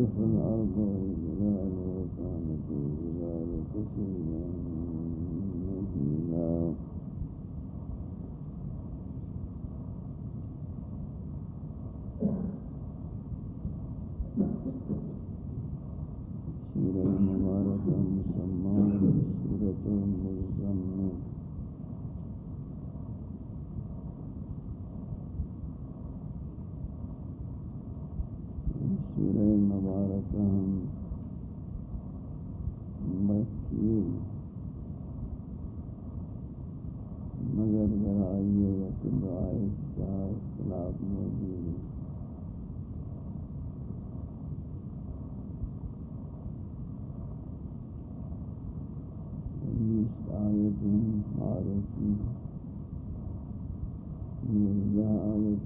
تخلف الأرض والجبال وكانت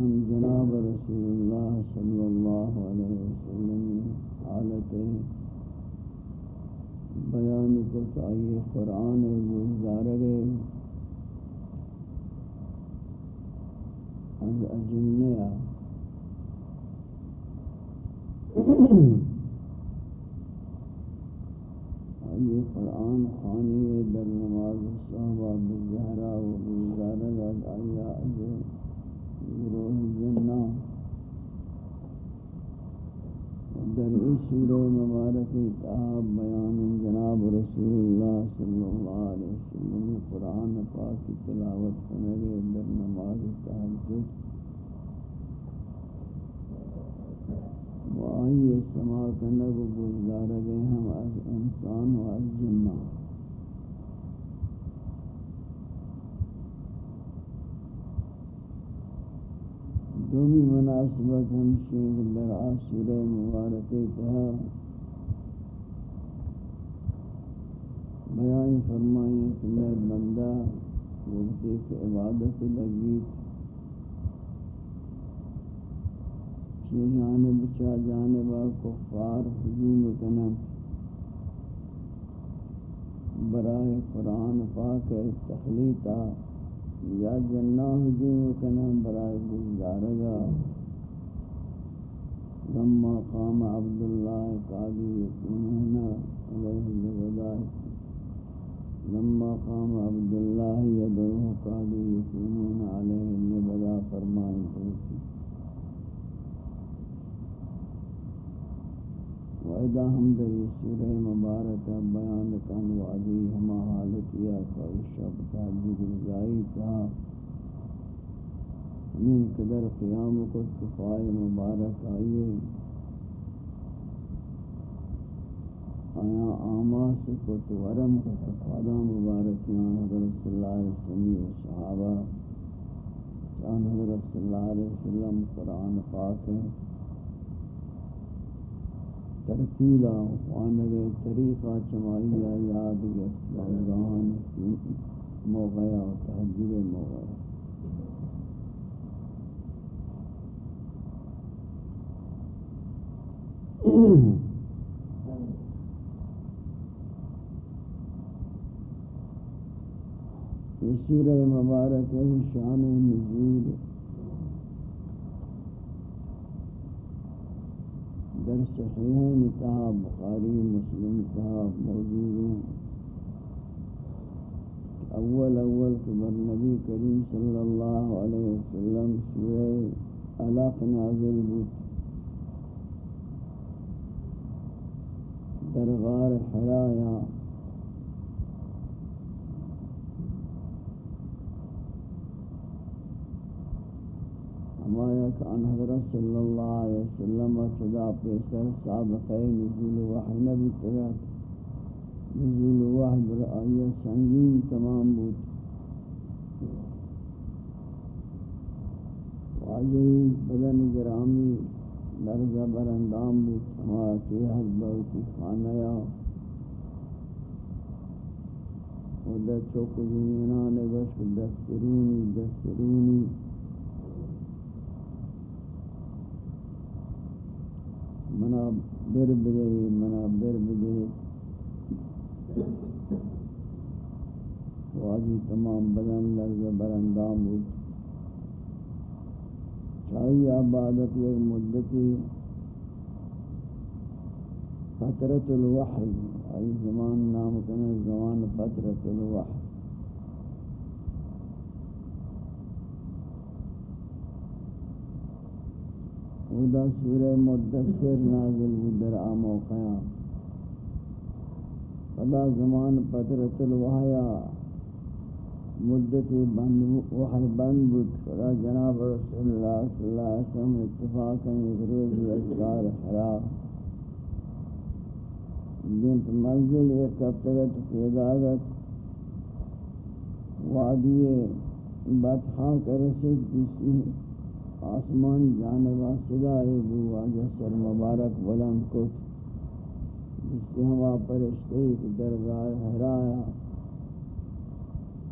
ہم جناب رسول اللہ صلی اللہ علیہ وسلم حالت بیان کو چاہیے قرآن گزارگ از اجنیا یہ قرآن خانی در نماز صحبہ، بزہرہ و بزارگ آیا اجنیا سوره الجنه در این سوره مبارکی کتاب بیان جناب رسول اللہ صلی اللہ علیہ وسلم قرآن پاک کی تلاوت کرنے در نماز تحجد و آئیے سما کرنے کو گزارا گئے ہم از انسان و از جنہ۔ دومی مناسبت ہم شیخ در آسور مبارک تہا بیان فرمائیں کہ میں بندہ وقت ایک عبادت لگی چی جانب چا جانبا کفار حجوم کنم برائے قرآن پاک تخلیطہ یا جنہ جو کنم برای گزارگا. لما قام عبداللہ قادی قاضي علیہ عليه لما قام عبداللہ الله قادی قاضي علیہ عليه فرمائی وعدہ ہم در سورہ مبارکہ بیان کن وعدی ہما حالت یا کوئی شب تحجید رضائی تا۔ ہمیں قدر قیام کو کفائے مبارک آئیے۔ آیا آماس کو تو ورم کو تفادہ مبارکیان حضرت صلی اللہ علیہ وسلم و صحابہ۔ شان حضرت صلی اللہ علیہ وسلم قرآن پاک ہے۔ ترتیلا وانگے طریقہ چمائیا یاد گت لگان موغیا و تحجیر موغیا یہ سورہ مبارک ہے شان نزول در صحیحین تہا بخاری، مسلم تہا موجود ہیں اول اول قبر نبی کریم صلی اللہ علیہ وسلم سورہ علاق نازل بود۔ درغار حرایا ہمایا کہ ان حضرت صلی اللہ علیہ وسلم چدا پیسر سابقہ نزول وحی نبی تغیت نزول وحی بر آئیہ سنگین تمام بود. واجہی بدن گرامی لرزہ برندام بود. ہمارا کی حد بہتی خانیا ودہ چوک زمینان گوشت دسترونی دسترونی. منا بر بدے منا بر بدے واجی تمام بدن لرز برندام بود۔ چاہی عبادت ایک مدتی فترت الوحی ای زمان نام کنے زمان فترت الوحی۔ خدا سورہ مدثر نازل در آموقیا خدا زمان پترت الوحیا مدت بند وحی بند بود۔ خدا جناب رسول اللہ صلی اللہ علیہ وسلم اتفاقا ایک روز اشکار حرام۔ جنت منزل ایک کفتگت پیداگت وعدی بطحا کرسد جسی آسمان جانب صدای بو آجا سر مبارک بلند کت، جس سے ہوا پرشتے کی درگاہ حرایا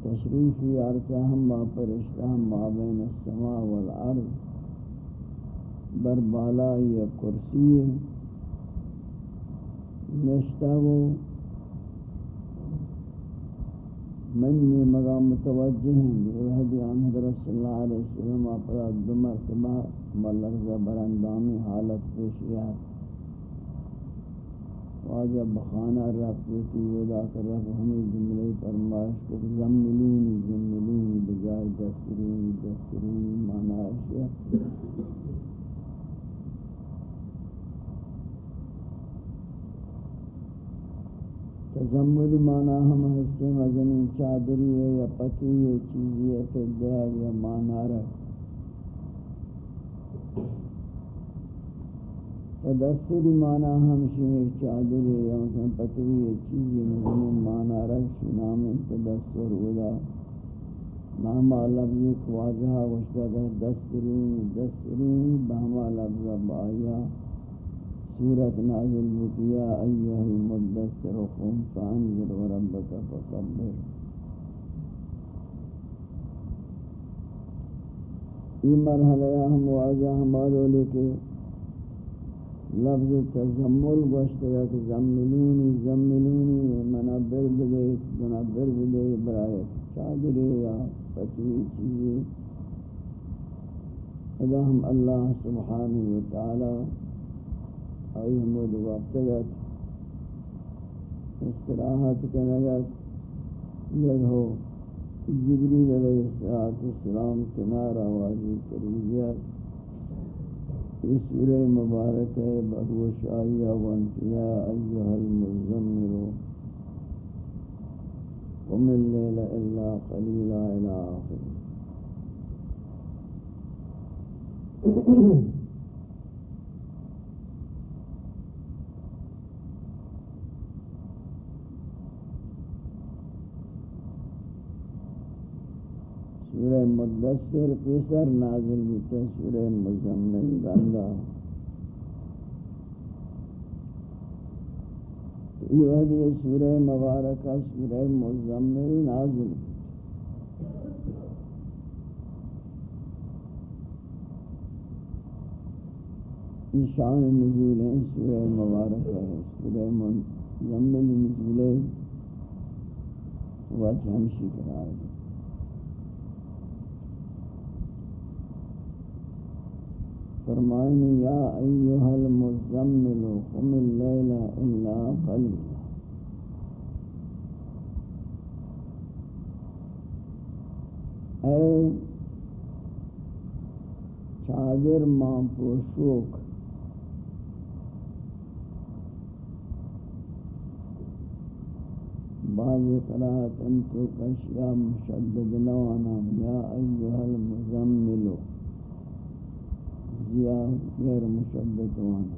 تشریفی آرتا ہم با پرشتہ ہم با بین السماء والعرض بر بالا یا کرسی نشتہ وہ منی مقام متوجہ ہیں وحدی آن حضرت صلی اللہ علیہ وسلم اپرا دو مرتبہ بلغزہ برندامی حالت پیشیات واجہ بخانہ رب پیتی ودا کر رب ہمیں جملے فرمائش کو زملونی زملونی بجائے دسترونی دسترونی معنی اشیاء تزمل مانا ہم حصے مزنی چادری ہے یا پتوی ہے، چیزی ہے پھر دیگ یا مانا رکھ تدسر مانا ہم شیخ چادری ہے، یا مثلا پتوی ہے، چیزی مزنی مانا رکھ نام تدسر ودا۔ نام لفظی واجہ وشتہ دسترونی دسترونی بہما لفظ بایا سورت نازل بکیا ایہ المدثر قم فانذر وربک فکبر یہ مرحلہ ہم واجہ ہمارو لے کے لفظ تزمل گوشتگا کہ زملونی زملونی منبر بدے منبر بدے برای چادرے یا پتوی چیزیں اذا ہم اللہ سبحانہ وتعالی آئی حمود وقتگت استراحت کنگت یدھو جبریل علیہ السلام کنار آوازی کریجیت یہ سورہ مبارک ہے، بہوش آئیہ وانتیا ایوہ المزمر۔ قم اللیل الا قلیلا الى آخر۔ سورہ مدثر پیسر نازل ہوتا سورہ مزمن گندہ۔ یہ وحدی سورہ مبارکہ، سورہ مزمن نازل۔ شان نزول ہے، سورہ مبارکہ ہے، سورہ مزمن نزول ہے۔ وجہ ہمشی قرار ہے فرمائنی یا ایوہ المزمل قم اللیل الا قلیلا اے چادر ماں پوشوک بعض قرآت انتو کشیا مشدد نوانا یا ایوہ المزملو غیر مشدد وانا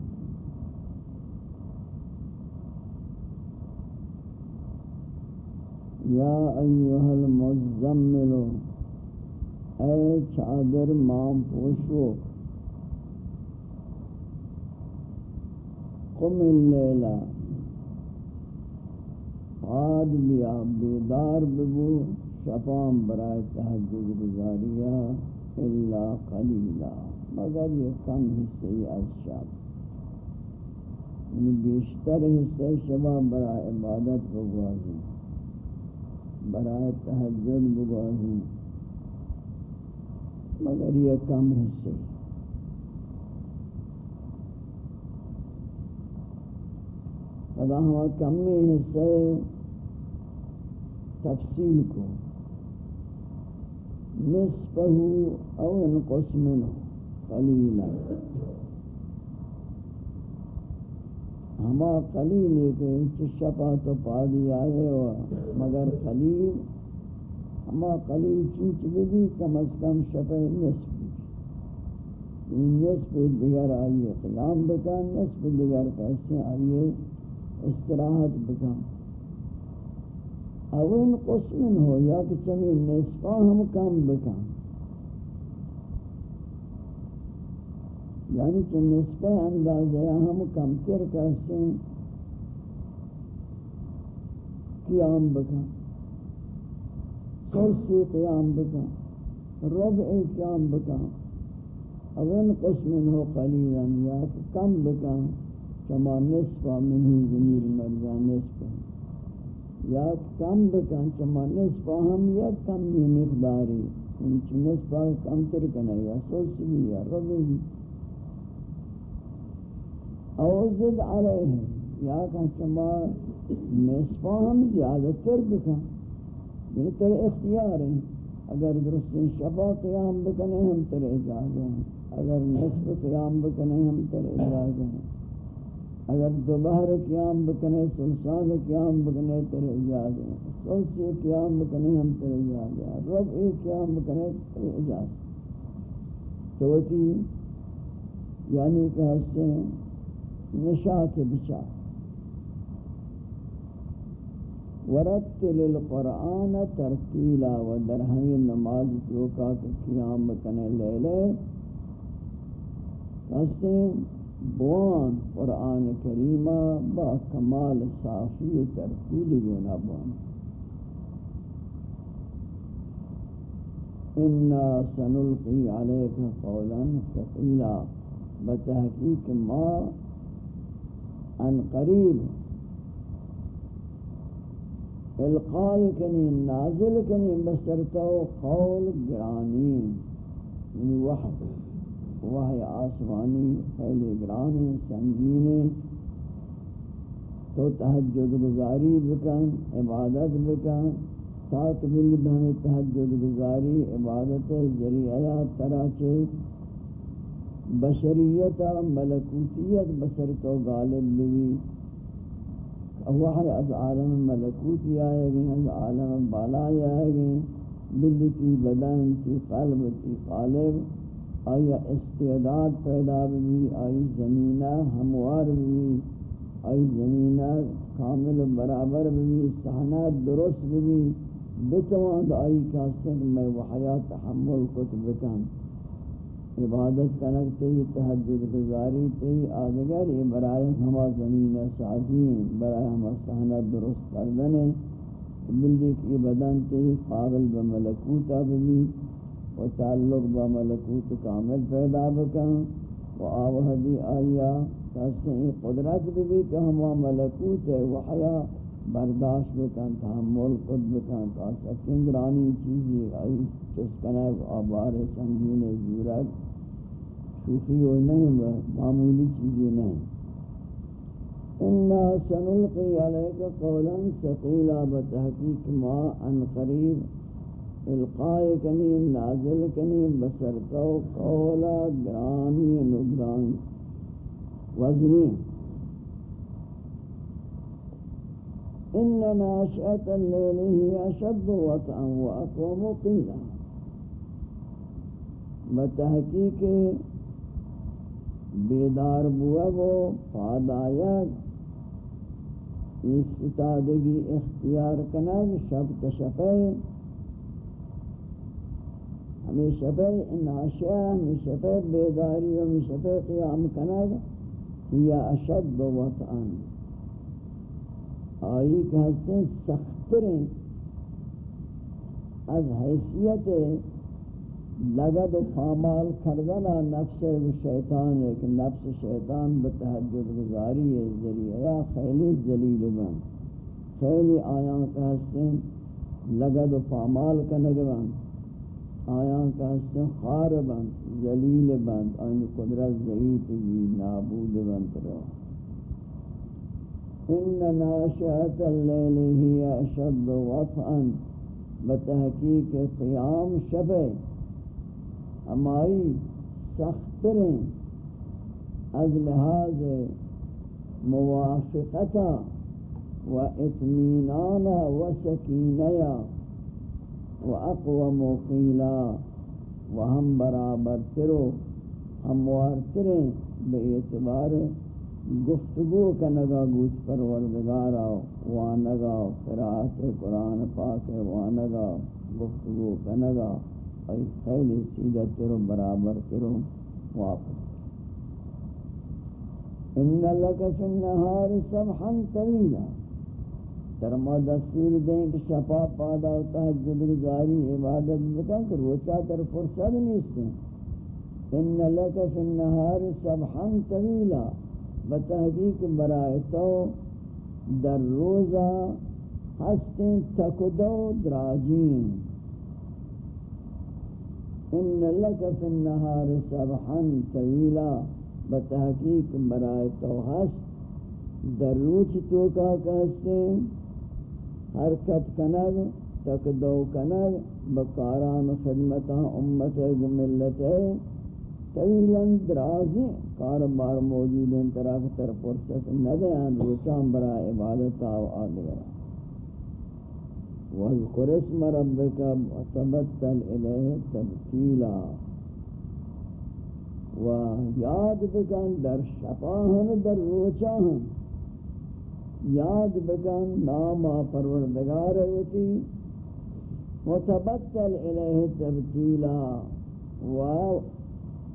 یا ایوہ المزمل، اے چادر مام پوشو. قم اللیلہ آد بیا، بیدار ببو شفام برای تحجد گزاریہ الا قلیلہ. مگر یہ کم حصے از شب یعنی بیشتر حصے شبہ برای عبادت بگوازی برای تحجد بگوازی مگر یہ کم حصے۔ خدا ہوا کمی حصے تفصیل کو نصفه او انقص منه قلیلا. ہما قلیل ہے کہ انچ شپا تو پا دیا ہے مگر قلیل، ہما قلیل چیچ بھی کم از کم شپا نصف نصف دیگر آئیے قیام بکن، نصف دیگر کیسے آئیے استراحت بکن۔ اول قسم ہو، یا کہ چمی نصفہ ہم کم بکن۔ یعنی کہ نسبہ اندازہ ہم کم تر کرتے ہیں قیام بکا سلسی قیام بکا ربع قیام بکا اول قسم ہو قلیلا یا کم بکا چما نسبہ منہ زمیر مرجع نسبہ یا کم بکا چما نسبہ ہم یا کم مقداری. یعنی نسبہ کم تر کنا یا سلسی بھی یا ربع بھی او زد علیہ یا کہ چما نسبہ ہم زیادہ تر بکا یعنی تر اختیار ہیں۔ اگر درست شفا قیام بکنے ہم تر اجازہ ہیں۔ اگر نسب قیام بکنے ہم تر اجازہ ہیں۔ اگر دوبہر قیام بکنے سلسان قیام بکنے تر اجازہ ہیں۔ سلسی قیام بکنے ہم تر اجازہ ہیں۔ رب ایک قیام بکنے تر اجازہ تو یعنی کہ ہستے ہیں۔ نشاط بچا ورتل القرآن ترتیلا و در نماز جو کا قیام کنے لے لے کہتے بوان قرآن کریمہ با کمال صافی و ترتیل گونا بوان انا سنلقی علیک قولا ثقیلا. بتحقیق ما ان قریب. القاء کنی، نازل کنی بسرتو قول گرانی. یعنی وحد وحی آسمانی، خیلی گرانی، سنگین. تو تحجد گزاری بکن، عبادت بکن. سات ملی بہمی تحجد گزاری، عبادت ذریعہ تراچے. بشریت ملکوتیت بسر تو غالب بھی وحی از عالم ملکوتی آئے گی، از عالم بالا آئے گی. بلی تی بدن، تی قلب، تی قالب. آیا استعداد پیدا بھی آئی زمینہ ہموار بھی آئی زمینہ کامل برابر بھی سہنات درست بھی بتواند آئی کہاستے کہ میں وحیات تحمل کت بکن. عبادت کنک تی، تحجد گزاری تی آدگر یہ برای ہما زمین سازی، برای ہما سہنت درست کردن بلی کی بدن تی قابل بملکوتا بھی و تعلق بملکوت کامل پیدا بکن و آوہدی آیا کہتے قدرت بھی کہ ہما ملکوت وحیا برداشت بکن تحمل خود بکن تا سکنگرانی چیزی آئی چسکنہ آبار سنگین زورت صوفی و نہیں معمولی چیزیں نہیں انا سنلقی علیک قولا ثقیلا بتحقیق ما ان قریب القاء کنی، نازل کنی بسرتو قولا گرانی نگرانی وزنی ان ناشئة الليل هي أشد وطئا وأقوم قيلا بتحقیق بیدار بوا گو پادایک استادگی اختیار کنگ شب تشفے ہمیں شفے ناشیہ ہمیں شفے بیداری ہمیں شفے قیام کنگ یا اشد وطعن آئی کہ ہستے سختریں از حیثیت لگد و پامال کردنا نفس و شیطان ہے کہ نفس شیطان بتحجد گزاری ہے، ذریعہ یا خیلی ذلیل بن خیلی آیان کا حسن لگد و پامال کنگ بن آیان کا حسن خار بن ذلیل بن آئین قدرت ضعیف بھی نابود بن ترو ان ناشئت اللیل ہی اشد وطعا بتحقیق قیام شبہ ہمائی سختریں از لحاظ موافقتا و اطمینانا و سکینیا و اقوم و قیلا و ہم برابر ترو ہموار تریں بے اعتبار گفتگو کا نگا گوچ پروردگارا، وانگا قرآت قرآن پاک وانگا، گفتگو کا نگا ای خیلی سیدہ تیرو برابر تیرو واپس۔ ان لک فی النهار سبحا طویلا۔ تر ما دستور دیں کہ شفا پادا و تحجد گزاری، عبادت بکن کہ روچا تر فرصت نہیں ان لک فی النهار سبحا طویلا۔ بتحقیق برائے تو در روزہ ہستیں تکدو دراجین ان لك في النهار سبحا طويلا بتحقیق برائے تو ہست دروچ تو کا کہتے حرکت کنگ، تک دو کنگ بکاران خدمتا امت ملت ہے طویلا درازی کار بار موجود ہیں طرح تر فرصت نہ دیں روچان برائے عبادتا و آدھگرہ واذكر اسم ربك وتبتل إليه تبتيلا۔ و یاد بکن در شفاہن، در روچاہن یاد بکن ناما پروردگار ہوتی وتبتل إليه تبتیلا۔ و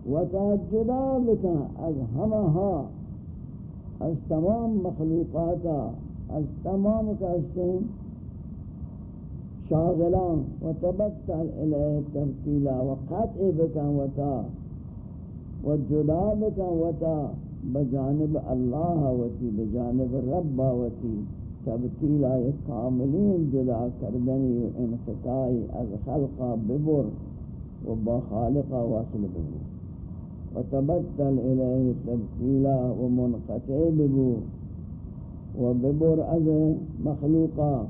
وتجدا بکن از ہمہا از تمام مخلوقاتا، از تمام کہستیں شاغلان. وتبتل إليه تبتيلا وقطع بك وتا وجدا بك وتا بجانب الله وتی بجانب رب وتی تبتیلا کاملین جدا کردنی و انقطاعی از خلقا ببر و با خالقا واصل ببو وتبتل إليه تبتيلا ومنقطع ببو وببر از مخلوقا.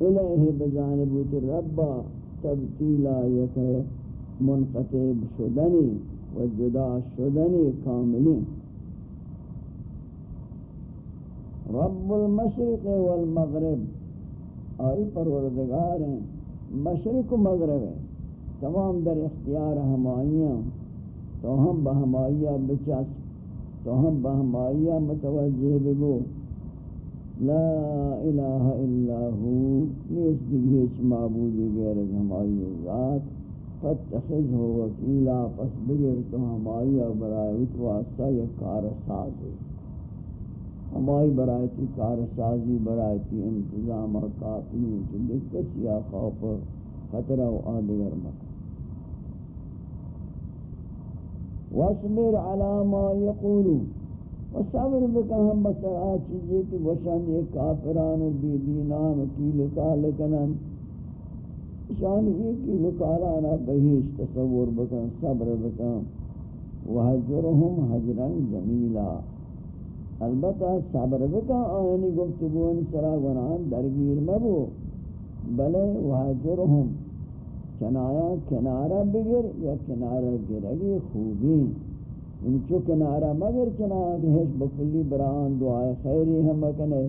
إليه بجانب ربا تبتيلا يك منقطع شدني وجدا شدني كاملين رب المشرق والمغرب. آئی پروردگار ہیں مشرق و مغرب. ہیں تمام در اختیار ہمائیاں تو ہم بہمائیہ بچس تو ہم بہمائیہ متوجہ بگو۔ لا الہ الا ہو نیس دیگیچ معبودی غیر ہمائی ذات۔ فتخذ ہو وکیلا پس بگر تو ہمائیہ برائے اتواسا یہ کار ساز ہے ہمائی برایتی کار سازی برایتی انتظام کافی ہیں کسی خوف خطرہ و آدگر مکہ واسمر على ما يقولون وصبر بکا ہم بسر آ چیزیں کہ وشان یہ کافران و بی دینان و کیل کال کنن. شان یہ کیل کالانا بہیش تصور بکا صبر بکا وحجرهم حجرا جمیلا. البتہ صبر بکا آئینی گفتگون سرا گناہن درگیر مبو. بلے وحجرهم چنایا کنارہ بگر یا کنارہ گرگی خوبی. ان چو کنارہ مگر چنایا کہ ہش بکلی بران دعائے خیری ہم بکنے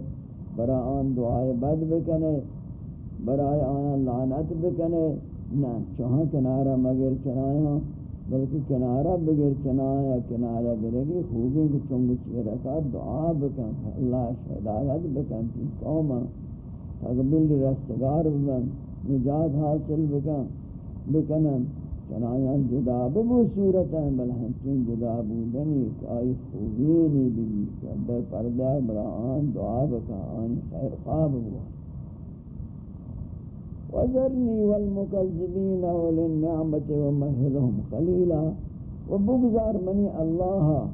بران دعائے بد بکنے برائے آیا لعنت بکنے نا چوہاں کنارہ مگر چنایا بلکہ کنارہ بگر چنایا کنارہ گرگی خوبی کہ چنگو چیرکا دعا بکن اللہ شہدایت بکن تی قوما تقبل رستگار بکن، نجات حاصل بکن. بکنن. چنایا جدا ببو صورتا بل ہنچین جدا بودنی کہ آئی خوبینی بھی در پردہ برا آن دعا بکا، آن خیر خواب بوا. وذرنی والمکذبین وللنعمت ومہلهم قلیلا. وبگزار منی اللہ.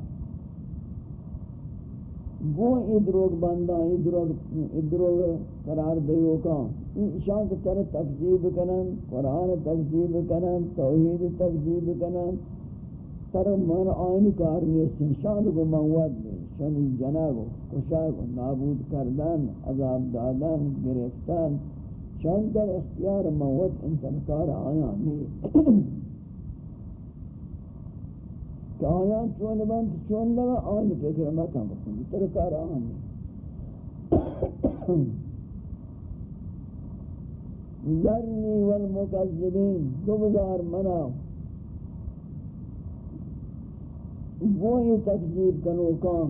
گو ادروگ بندہ ادروگ ادروگ قرار دیو کا شان کے طرح تکذیب کنن قرآن تکذیب کنن توحید تکذیب کنن تر من آئین کار نیستن شان کو مواد دیں شانی جناگو کشاگو نابود کردن، عذاب دادن، گرفتن. شان در اختیار مواد انتنکار آیا نہیں کہ آیا چون بند، چون لگا آئین فکر مکم بکن ترکار آیا نہیں ذرنی والمکذبین دو بزار منا. وہی تکذیب کنو کام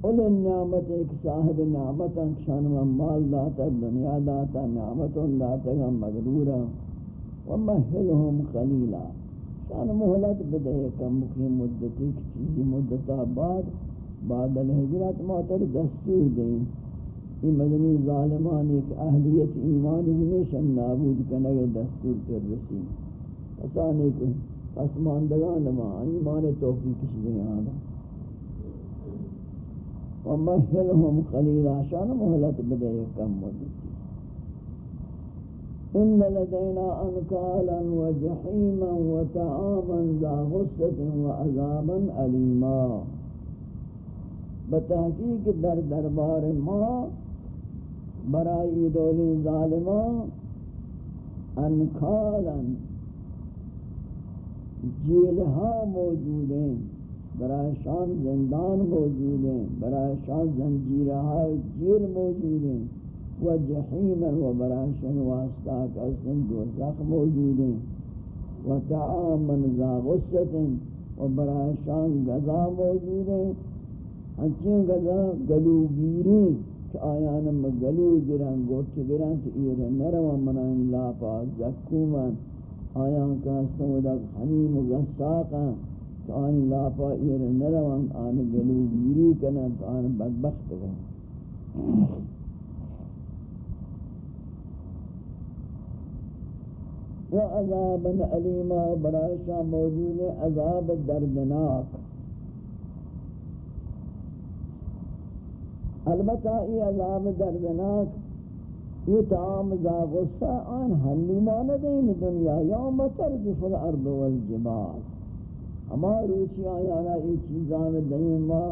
اول نعمت ایک صاحب نعمت شان مال داتا، دنیا داتا، نعمت داتا، ہم مغرورا. ومہلہم خلیلا. شان محلت بدے کم مکی مدتی کی چیزی مدتا بعد بعد الہجرات ماتر دستور دیں. یہ مدنی ظالمان ایک اہلیت ایمان ہمیشہ نابود کنگے دستور پر رسی. پسان ایک پسماندگان لما ایمان توفیق کسی دیں آدھا ومہلہم قلیل آشان محلت بدے کم مدتی ان لدينا انكالا وجحيما وطعاما ذا غصة وعذابا أليما بتحقیق در دربار ما برائی دولی ظالمان انکالا جیلہا موجود ہیں برای شان زندان موجود ہیں برای شان زنجیرہا جیل موجود ہیں و جحیما و برای شان واسطہ کسن دوزخ موجود ہیں و تعاما ذا غصت و برای شان غذا موجود ہیں ہنچین غذا گلوگیری کہ آیان مگلو گران گوٹ گران تو ایر نروا منائن لاپا زکومن آیان کا سودا حمیم و غساقا تو آن لاپا ایر نروا آن گلو گیری کنن تو آن بدبخت گئن و عذابا علیما برایشا موجود عذاب دردناک البتہ یہ عذاب دردناک، یہ تعام ذا غصہ، آن حلی ماندیں میں دنیا یوم ترجف الارض والجبال ہمارو چی آیانا یہ چیزان دیں ما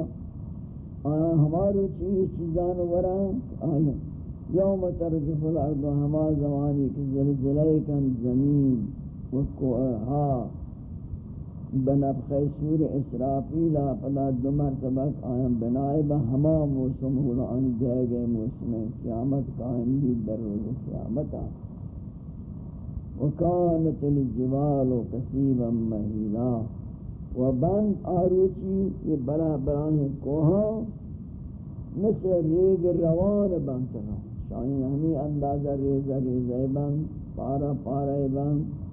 ہمارو چی یہ چیزان وران آیا. یوم ترجف الارض ہما زمانی کی زلزلے کن زمین وکوہا بنفخ سور اسرافیل پدا دو مرتبہ قائم بنائے با ہما موسم غلان جائے گئے موسم قیامت قائم بھی در روز قیامتا وکانت الجوال قصیبا مہیلا۔ و بند آروچی یہ بلا براہ کوہا مثل ریگ روان بنتنا شاہی ہمیں اندازہ ریزہ ریزہ بند، پارا پارا بند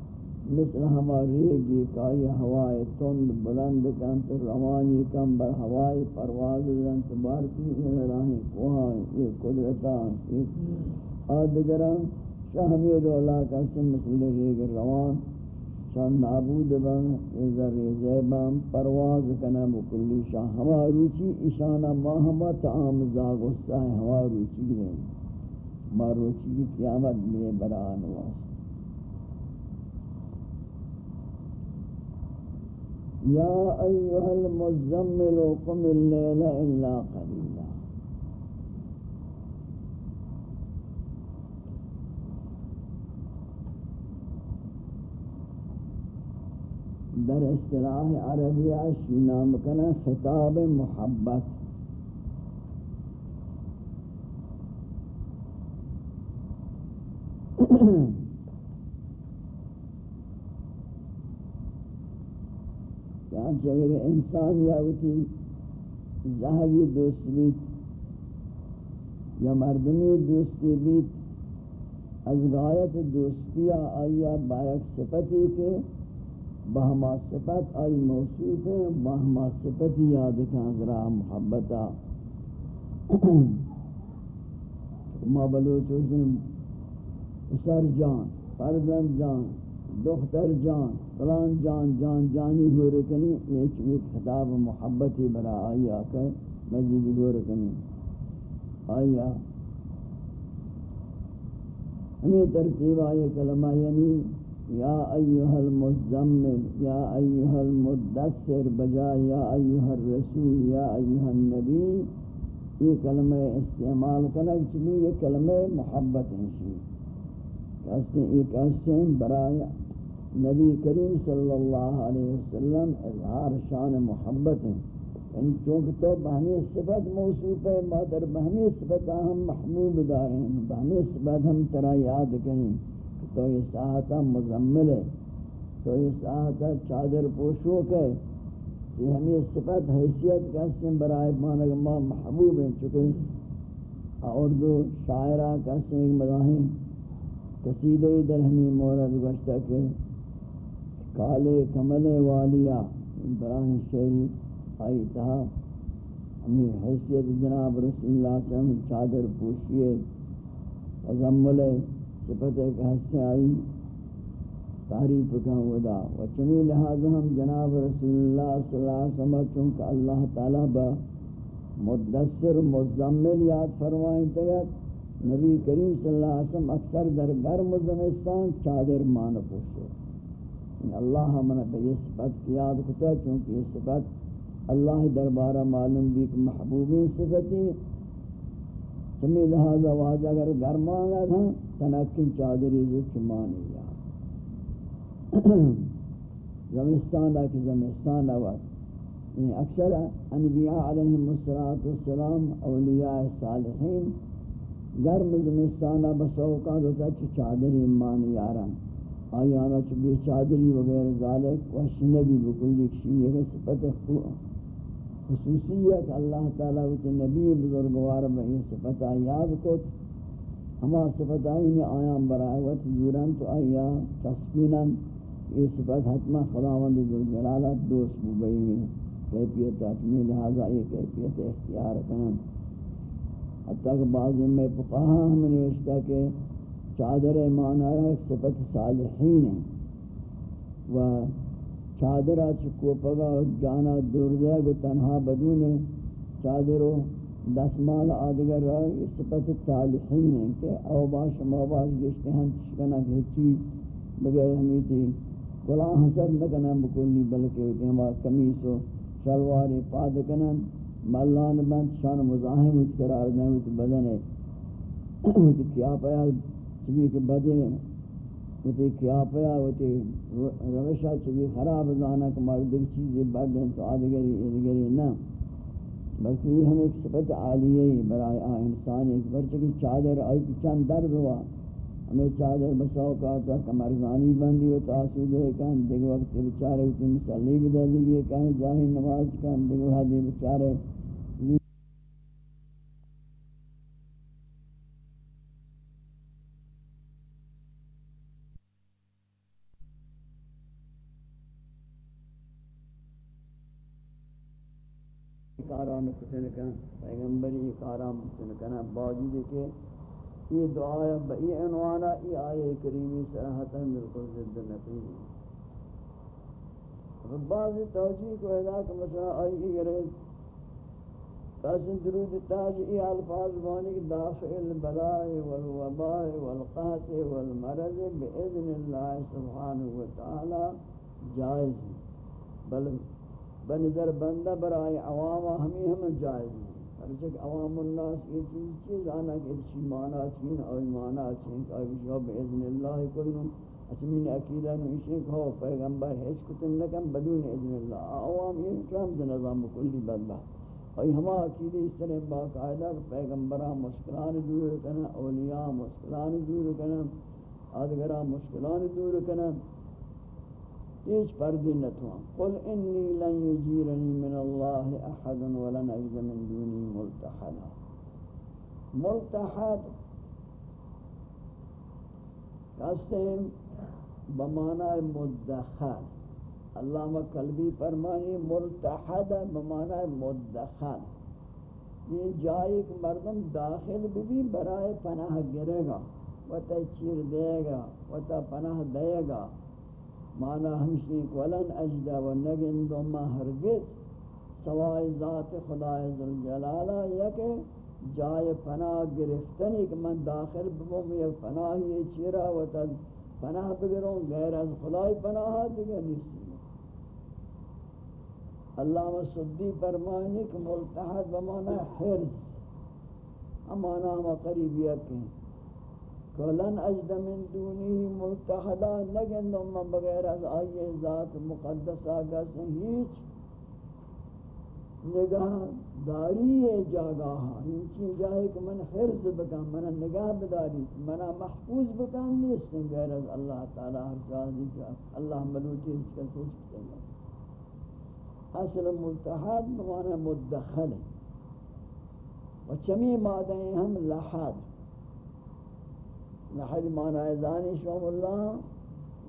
مثل ہماری گی کائی ہوائے تند بلند کن، تو روانی کم بر ہوائے پرواز زنت بارتی ان راہیں کوہاں، یہ قدرتان یہ آدگران شہمی رولا کسی مثل ریگ روان شان نابود بن ازر ریزیبان پرواز کنا بکلی شاہ، ہما روچی اشانا ما ہما تعام زاگستا ہے ہما روچی گرین ما روچی کی قیامت میں بران واسطہ يا أيها المزمل قم الليل إلا قليلا. در اصطلاح عربی اشی نام کنه خطاب محبت. mm اگر انسان یا ہوتی زہری دوست بیت یا مردمی دوستی بیت، از غایت دوستیا آیا بایک صفتی کے بہما صفت آئی موصوف ہے بہما صفتی یاد کا ذرا محبتا. ما بلوچوشن سر جان پردن جان دختر جان، فلان جان جان، جانی ہو رکنی یہ چوی خطاب محبتی برا آئی آکر مزید ہو رکنی آیا ہمیں ترتیب آئے کلمہ یعنی یا ایوہ المزمل، یا ایوہ المدثر بجا، یا ایوہ الرسول، یا ایوہ النبی۔ یہ کلمہ استعمال کنک چلی یہ کلمہ محبت ہنشی کہتے ہیں ایک ایسے برای نبی کریم صلی اللہ علیہ وسلم اظہار شان محبت ہیں۔ یعنی چونکہ تو بہمی صفت موصوف ہے مادر بہمی صفت ہم محبوب داریں بہمی صفت ہم ترا یاد کریں تو یہ ساعتہ مزمل ہے، تو یہ ساعتہ چادر پوشوک ہے۔ یہ ہمیں صفت حیثیت کا سن برائے مانگ ما محبوب ہیں، چونکہ اردو شاعرہ کا سن مداہم قصیدہ در ہمیں مورد گوشتا کہ کالے کمل والیا، براہ شہری آئی تہا ہمیں حیثیت جناب رسول اللہ صلی اللہ علیہ وسلم چادر پوشیے ازمل صفت ایک حصے آئی تعریف کا ودا۔ و چمی لہذا ہم جناب رسول اللہ صلی اللہ علیہ وسلم، چونکہ اللہ تعالیٰ با مدثر، مزمل یاد فرمائیں تگت نبی کریم صلی اللہ علیہ وسلم اکثر در گرم زمستان چادر مان پوشے۔ اللہ من بے یہ صفت کی یاد کتا ہے، چونکہ یہ صفت اللہ دربارہ معلوم بھی کہ محبوبی صفتی سمی لہذا واجہ اگر گرمان آگا تھا، تنکن چادری جو چمانی یاد زمستان دا کہ زمستان دا یعنی اکثر انبیاء علیہم السلام اولیاء صالحین گرم زمستان بسوقات ہوتا چادری مانی یاران آیانا چبی چادری وغیر ذالک، وحش نبی بکلی کشی ہے صفت خصوصیت اللہ تعالیٰ وچ نبی بزرگوار بہی صفت آیاد کت۔ ہما صفت آئین آیان برائے وقت زوران تو آیا تصفینا یہ صفت حتمہ خداوند ذوالجلالت دوست مبئی میں کیفیت حتمی لہذا یہ کیفیت اختیار کرن حتی کہ بعض میں فقہا ہم نے اشتا کہ چادر مانا ہے، صفت صالحین ہیں۔ و چادر چکو پگا جانا دور دیا گو تنہا بدون ہے۔ چادر و دسمال آدگر رہا یہ صفت صالحین ہیں کہ او باش ما باش گشتے ہیں چکنا کہ گھچی بغیر ہمیں تھی۔ کلا حسر نکنا بکلی بلکہ ہوتے ہیں کمیس و شلوار پاد کنن ملان بند شان مزاحم اچھ قرار دیں بدن ہے۔ کیا پیا چبی کہ بدے وتی کیا پیا وتی روشا چوی خراب زانا کہ مرد چیزیں بڑھیں تو آدگری ادگری نہ۔ بلکہ یہ ہم ایک صفت عالیہ برائے آ انسان ایک برچہ کی چادر، آئی کی چند درد ہوا۔ ہمیں چادر بساو کا تھا کمرزانی بندی و تاسود ہے کہ دیکھ وقت بچارے کی مسلی بھی دے دیئے کہیں جاہی نماز کا دیکھ وقت بچارے کاران کتن کن پیغمبری کاران کتن کن باوجود کہ یہ دعا بئی عنوانا ای آیے کریمی صراحتا ملکل زد نقیب بعض توجیہ کو ادا کہ مثلا آئی گرے فاسن درود تاج ای الفاظ بانی دافع البلاء والوباء والقحط والمرض بإذن اللہ سبحانہ وتعالی جائز بل بنظر بندہ برائے عوام ہمیں ہم جائز ہیں ہرچہ عوام الناس یہ چیز چیز آنا کہ اچھی مانا چین اور مانا چین کہ آئی بإذن اللہ کلنم اچمین اچھا عقیدہ نوشی کہو پیغمبر حیث کتن لکن بدون اذن اللہ۔ عوام یہ کام سے نظام کلی بدبہ اور ہما عقیدہ اس طرح باقاعدہ پیغمبرہ مشکلان دور کرنا اولیاء مشکلان دور کرنا آدگرہ مشکلان دور کرنا هیچ پردی نتوان. قل انی لن یجیرنی من اللہ احد ولن اجد من دونی ملتحدا ملتحد کہتے ہیں بمعنی مدخل. علامہ قلبی فرمانی ملتحد بمعنی مدخل. یہ جائے کہ مردم داخل بھی برائے پناہ گرے گا و تا چیر دے گا و تا پناہ دے گا مانا ہمشی ولن اجدا و نگن دو ما ہرگز سوائے ذات خدا ذوالجلالہ یا کہ جائے پناہ گرفتنی کہ من داخل بمم یا پناہ یہ چیرا و تا پناہ بگروں غیر از خدای پناہ دیگر نیسی اللہ صدی فرمانی کہ ملتحد بمانا حرز. امانا ہم قریبیت ہیں کلن اجد من دونی ملتحدا نگندم من بغیر از آئی ذات مقدس آگا سے ہیچ نگاہ داری جاگاہا انچی جائے کہ من حرز بکن، من نگاہ بداری، من محفوظ بکن نیستن غیر از اللہ تعالی ہر شاہدی کا، اللہ ملوچی اس کا سوچ کرنا اصل ملتحد بمانا مدخل۔ و چمی مادیں ہم لحاد لحد معنی دانی شوم اللہ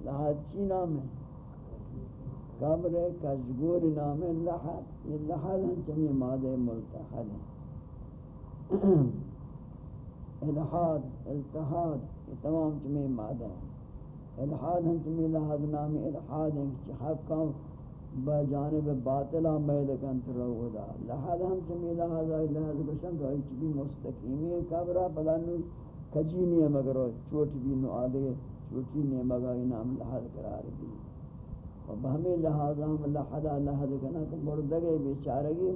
لحد چی نام ہے؟ قبر کجگور نام لحد یہ لحد ہم چمی مادہ ملتحد ہیں. الحاد، التحاد، یہ تمام چمی مادہ ہیں. الحاد ہم چمی لحد نام الحاد ہیں کہ حق کا بجانب باطلہ میدکن ترہو دا لحد ہم چمی لحد آئی لحد بشن کہ چبی مستقیمی قبرہ پلانو کجی نہیں مگر چوٹ بھی نو آدھے، چوٹی نہیں مگر انام لحظ قرار دی۔ و بہمی لحاظ، ہم لحظہ لحظ کنا کہ مردگے بیچارگی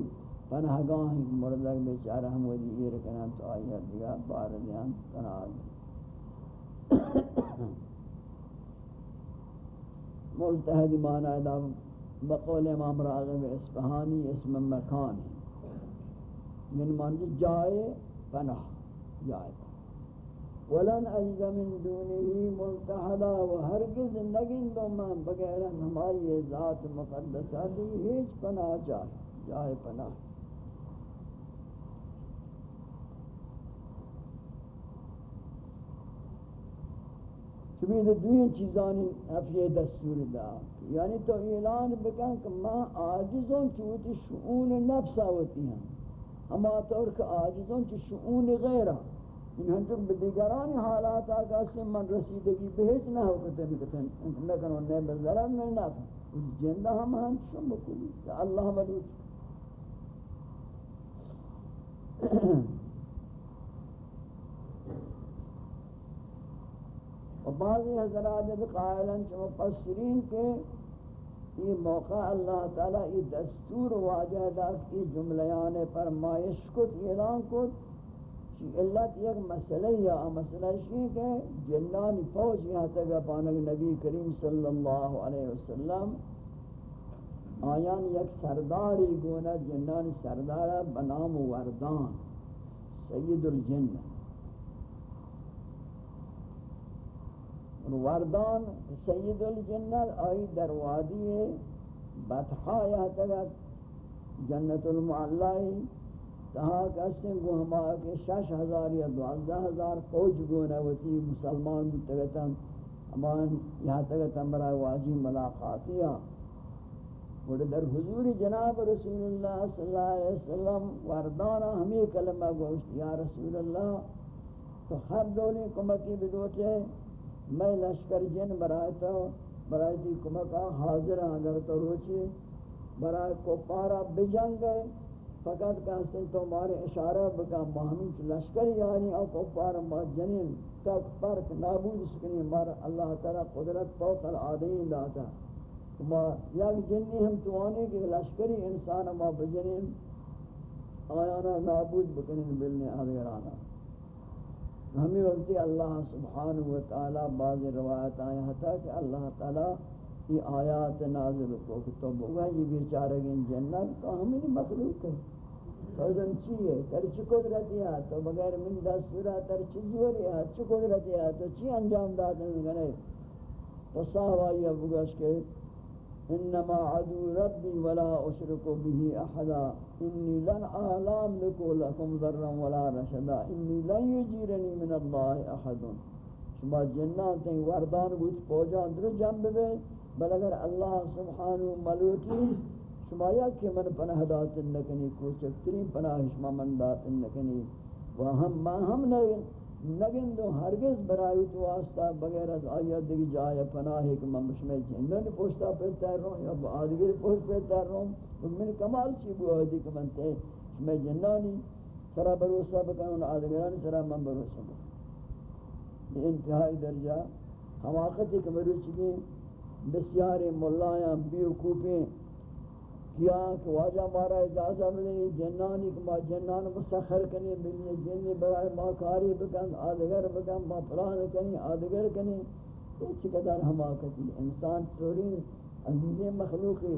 پناہگاہ ہی مردگ بیچارہ ہم وزی ایر کنا تو آئی دیگا بار دیان کنا آدھے۔ ملتحد مانا دا بقول امام راغب اسپہانی اسم مکان من یعنی مانجی جائے پناہ جائے پناہ۔ ولن اجد من دونه ملتحدا و هرگز نگین دو من بغیر ہماری ذات مقدسہ دی ہیچ پناہ جائے جائے پناہ۔ چمید دوین چیزانی افیه دستور دا۔ یعنی تو اعلان بکن کہ ما آجزوں چوتی شعون نفس آوتی ہیں۔ ہما طور کہ آجزوں چی شعون غیرہ۔ ان ہم تک بدیگرانی حالات آگا سے من رسیدگی بہیچ نہ ہو کتے بکتے ہیں لیکن انہیں بزرم نہیں نافع اس جندہ ہم ہم شم بکلی کہ اللہ ملوچ و بعضی حضرات قائلن چھ مفسرین کے یہ موقع اللہ تعالی یہ دستور واجہ دا کی جملیان فرمائش کت، اعلان کت. علت یک مسئلہ یا مسئلہ شیئے کہ جنان فوج یہاں تک پانک نبی کریم صلی اللہ علیہ وسلم، آیان یک سرداری گونا جنان سردارہ بنام وردان، سید الجن۔ وردان سید الجن، آئی در وادی بطحا یہاں تک جنت المعلائی۔ تہا کسے گو ہما کے شش ہزار یا دوازدہ ہزار فوج گو نوتی، مسلمان تگتن امان یہاں تگتن برای واجی ملاقاتیا اور در حضور جناب رسول اللہ صلی اللہ علیہ وسلم وردانا ہمیں کلمہ گوشت، یا رسول اللہ، تو ہر دولی کمکی بدوٹے میں لشکر جن برای تو، برای دی کمکا حاضر اگر تو روچی برای کو پارا بجنگ گئے فقط کہتے تو مارے اشارہ بکا مہمی لشکر یعنی او کفار ما جنین تک فرق نابود سکنی مار اللہ تعالی قدرت فوق العادین داتا ما یک جنی ہم توانے کہ لشکری انسان ما بجنین آیانا نابود بکنین بلنے آدھگرانا ہمیں وقتی اللہ سبحانہ وتعالی بعض روایت آئے ہتا کہ اللہ تعالی یہ آیات نازل کو کہ تو بگا یہ بیچارہ گئن جنت تو ہمیں مخلوق ہے۔ فوزن چیئے؟ تر چی قدرتی ہے؟ تو بغیر من دستورا تر چی زوری ہے؟ چی قدرتی ہے؟ تو چی انجام دادن؟ گنے تو صاحب یا بگش کے انما عدو ربی ولا اشرک به احدا، انی لن اعلام لکو لکم ذرا ولا رشدا، انی لن یجیرنی من اللہ احد۔ شما جنات ہیں وردان گوچ پوجان در جنب بے بل اگر اللہ سبحانہ ملوکی شما یا کہ من پناہ دات نکنی، کوچک ترین پناہ شما من دات نکنی و ہم ما ہم نگن نگن دو ہرگز برای تو واسطہ بغیر از آیات دیگی جائے پناہ کہ من مشمع جنن پوشتا پر تیر رہوں یا آدگر پوشت پر تیر رہوں من کمال چی بو آدھی کہ من تے شما جنانی سرا بروسہ بکنون آدگران سرا من بروسہ بکن۔ یہ انتہائی درجہ حماقتی کہ مروچی بسیار ملایاں بیوکوپیں کیا کہ واجہ مارا اجازہ ملے جنانی کہ ما جنان مسخر کنی بلی جنی برای ما کاری بکن آدگر بکن، ما پلان کنی آدگر کنی۔ یہ چقدر حماقتی انسان چوری عزیز مخلوقی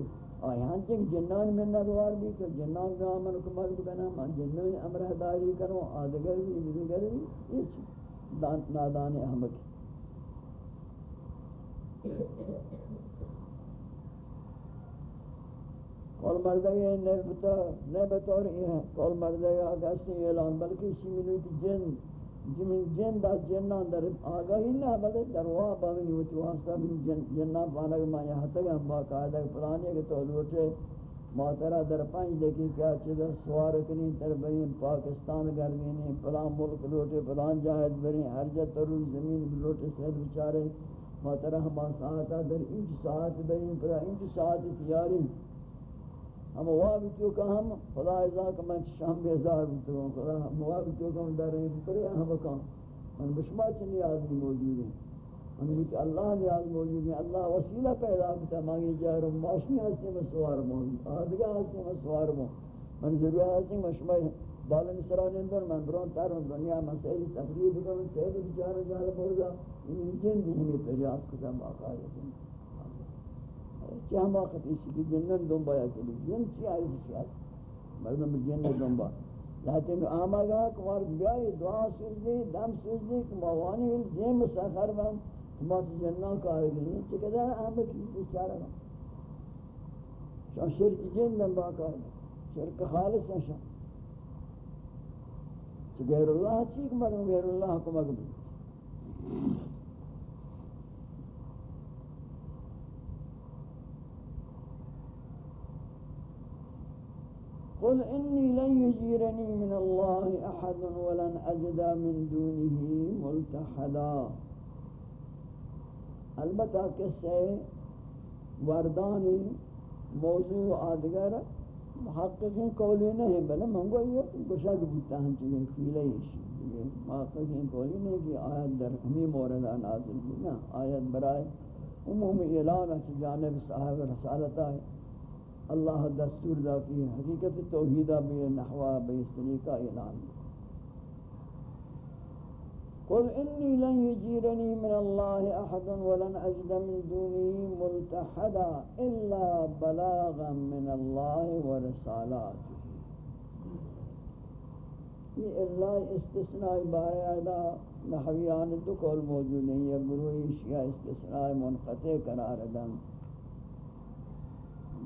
آیان چک جنان میں ندوار بھی کہ جنان کا عمل کمال بکنا، ما جنان امرہ داری کرو آدگر بھی دیگر بھی یہ چک نادان احمقی کول مردگی نے بتا نے بطور کول مردگی آگاسی اعلان، بلکہ شمیلی کی جن جمین جن دا جنان در آگاہی نہ بلے، در واہ باوینی ہوتی واسطہ من جن جنان پانک ما یہاں تک ہم باقاعدہ پرانی کہ تو لوٹے ماترہ در پنج دیکھی کیا چیزا سوار کنی تر برین پاکستان گردینی پلان ملک لوٹے پلان جاہد برین ہر جت ترون زمین لوٹے سید بچارے ماترہ ہما ساعتا در انچ ساعت در برین پلا انچ ساعت تیاری ہم واب تو کہ ہم، خدا ازا کہ میں شام بیزار بتوں خدا ہم واب تو کہ ہم در رہے کرے ہم کام من بشما چنی آدمی موجود ہیں۔ ہم کہ اللہ نیاز موجود ہیں، اللہ وسیلہ پیدا کرتا مانگی جائے رو ماشنی ہستے میں سوار موجود آدھگا ہستے میں سوار موجود من ضرور ہستے میں شما بالن سرانین دور من برون تارون دنیا من سیدی تقریب کروں سیدی بچار جال بوردا ان جن دی ہمیں پریاد کتا باقا ہے چند وقت اسی کی جنن دنبا یا کلی جن چی آئی چی آئی مردم جنن دنبا لیکن آمگا کمار بیائی دعا سوز دم سوز دی کماوانی ویل جن مسخر بان کما سی جنن کار گلی چکدر آمگا کی بیچارا بان شان شرک جن دنبا کار. شرک خالص نشان. چی غیر اللہ چیک مردم غیر اللہ کمک بھی قل إني لن يجيرني من الله أحد ولن أجد من دونه ملتحدا. البتہ قصے وردانی موضوع آدگر محققین قولی نہیں بلے منگو یہ گشک بودتا ہم چیزیں فیلے ہی محققین قولی نہیں کہ آیت در ہمی موردہ نازل بھی نا آیت برائے عمومی اعلان اچھ جانب صاحب رسالت آئے اللہ دستور دا کی حقیقت توحیدہ بھی نحوہ بھی طریقہ اعلان. بھی قل إني لن يجيرني من الله أحد ولن أجد من دونه ملتحدا إلا بلاغا من الله ورسالاته. یہ اللہ استثناء بارے آدھا نحویان دو کول موجود نہیں یہ گروہی شیعہ استثناء منقطع قرار دن،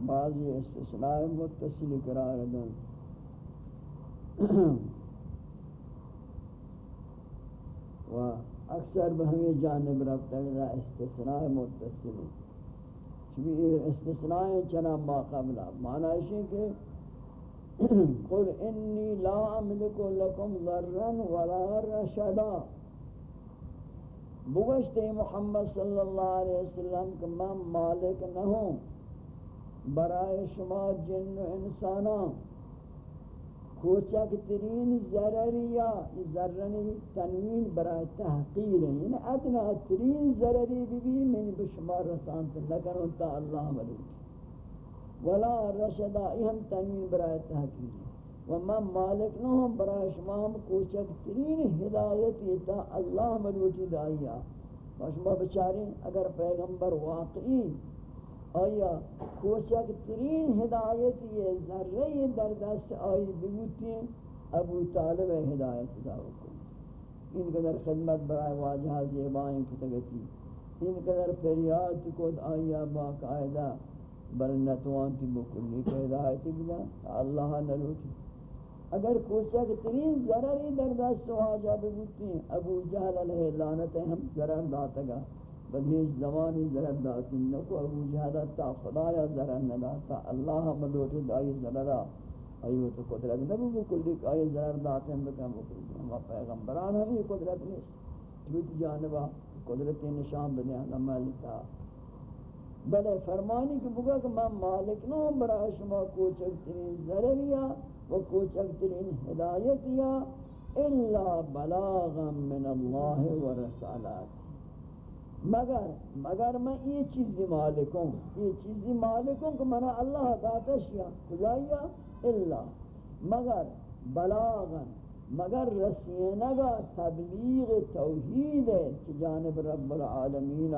بعضی استثناء متصل قرار دن۔ و اکثر بہمی جانب رفتا ہے استثناء متصل. چونکہ استثناء چنا ما قبلہ معنی ہے کہ قل انی لا املک لکم ضرا ولا رشدا بگشت محمد صلی اللہ علیہ وسلم کہ میں مالک نہ ہوں برائے شما جن و انساناں کوچک ترین ضرریہ ضرری تنوین برای تحقیر ہے۔ یعنی ادنا ترین ضرری بھی بھی میں بشمار رسانت لکنوں تا اللہ ملوک ولا رشدہ ہم تنوین برای تحقیر۔ ہے وما مالک نہ ہم برای شما ہم کوچک ترین ہدایت تا اللہ ملوکی دائیا شما بچاریں اگر پیغمبر واقعی آیا کوچک ترین ہدایت یہ ذرہ در دست آئی بگوتی ابو طالب ہدایت داو کو ان قدر خدمت برای واجہ زیبائیں کتگتی۔ ان قدر فریاد کو آیا باقاعدہ برنتوان تی بکلی کو ہدایت بدا اللہ نلوٹی اگر کوچک ترین ضرری در دست واجہ بگوتی ابو جہل علیہ لعنت ہم ضرر داتگا بل زمانی ضرر داتی نکو ابو جہدہ تا خدایا ضرر نداتا اللہ ملوٹی دائی ضررہ ایو تو قدرت نبو بکلی کہ آئی ضرر داتے ہیں بکلی ہم پیغمبران ہمیں قدرت نیست. چوت جانبا قدرت نشان بدیں عمل تا بلے فرمانی کہ بگا کہ میں مالک نہ ہوں برای شما کوچک ترین ضرریہ و کوچک ترین ہدایتیہ الا بلاغا من اللہ و رسالات. مگر مگر میں یہ چیزی مالک ہوں، یہ چیزی مالک ہوں کہ منہ اللہ داتا شیا کجائیا اللہ۔ مگر بلاغن مگر رسینگا تبلیغ توحید ہے کہ جانب رب العالمین۔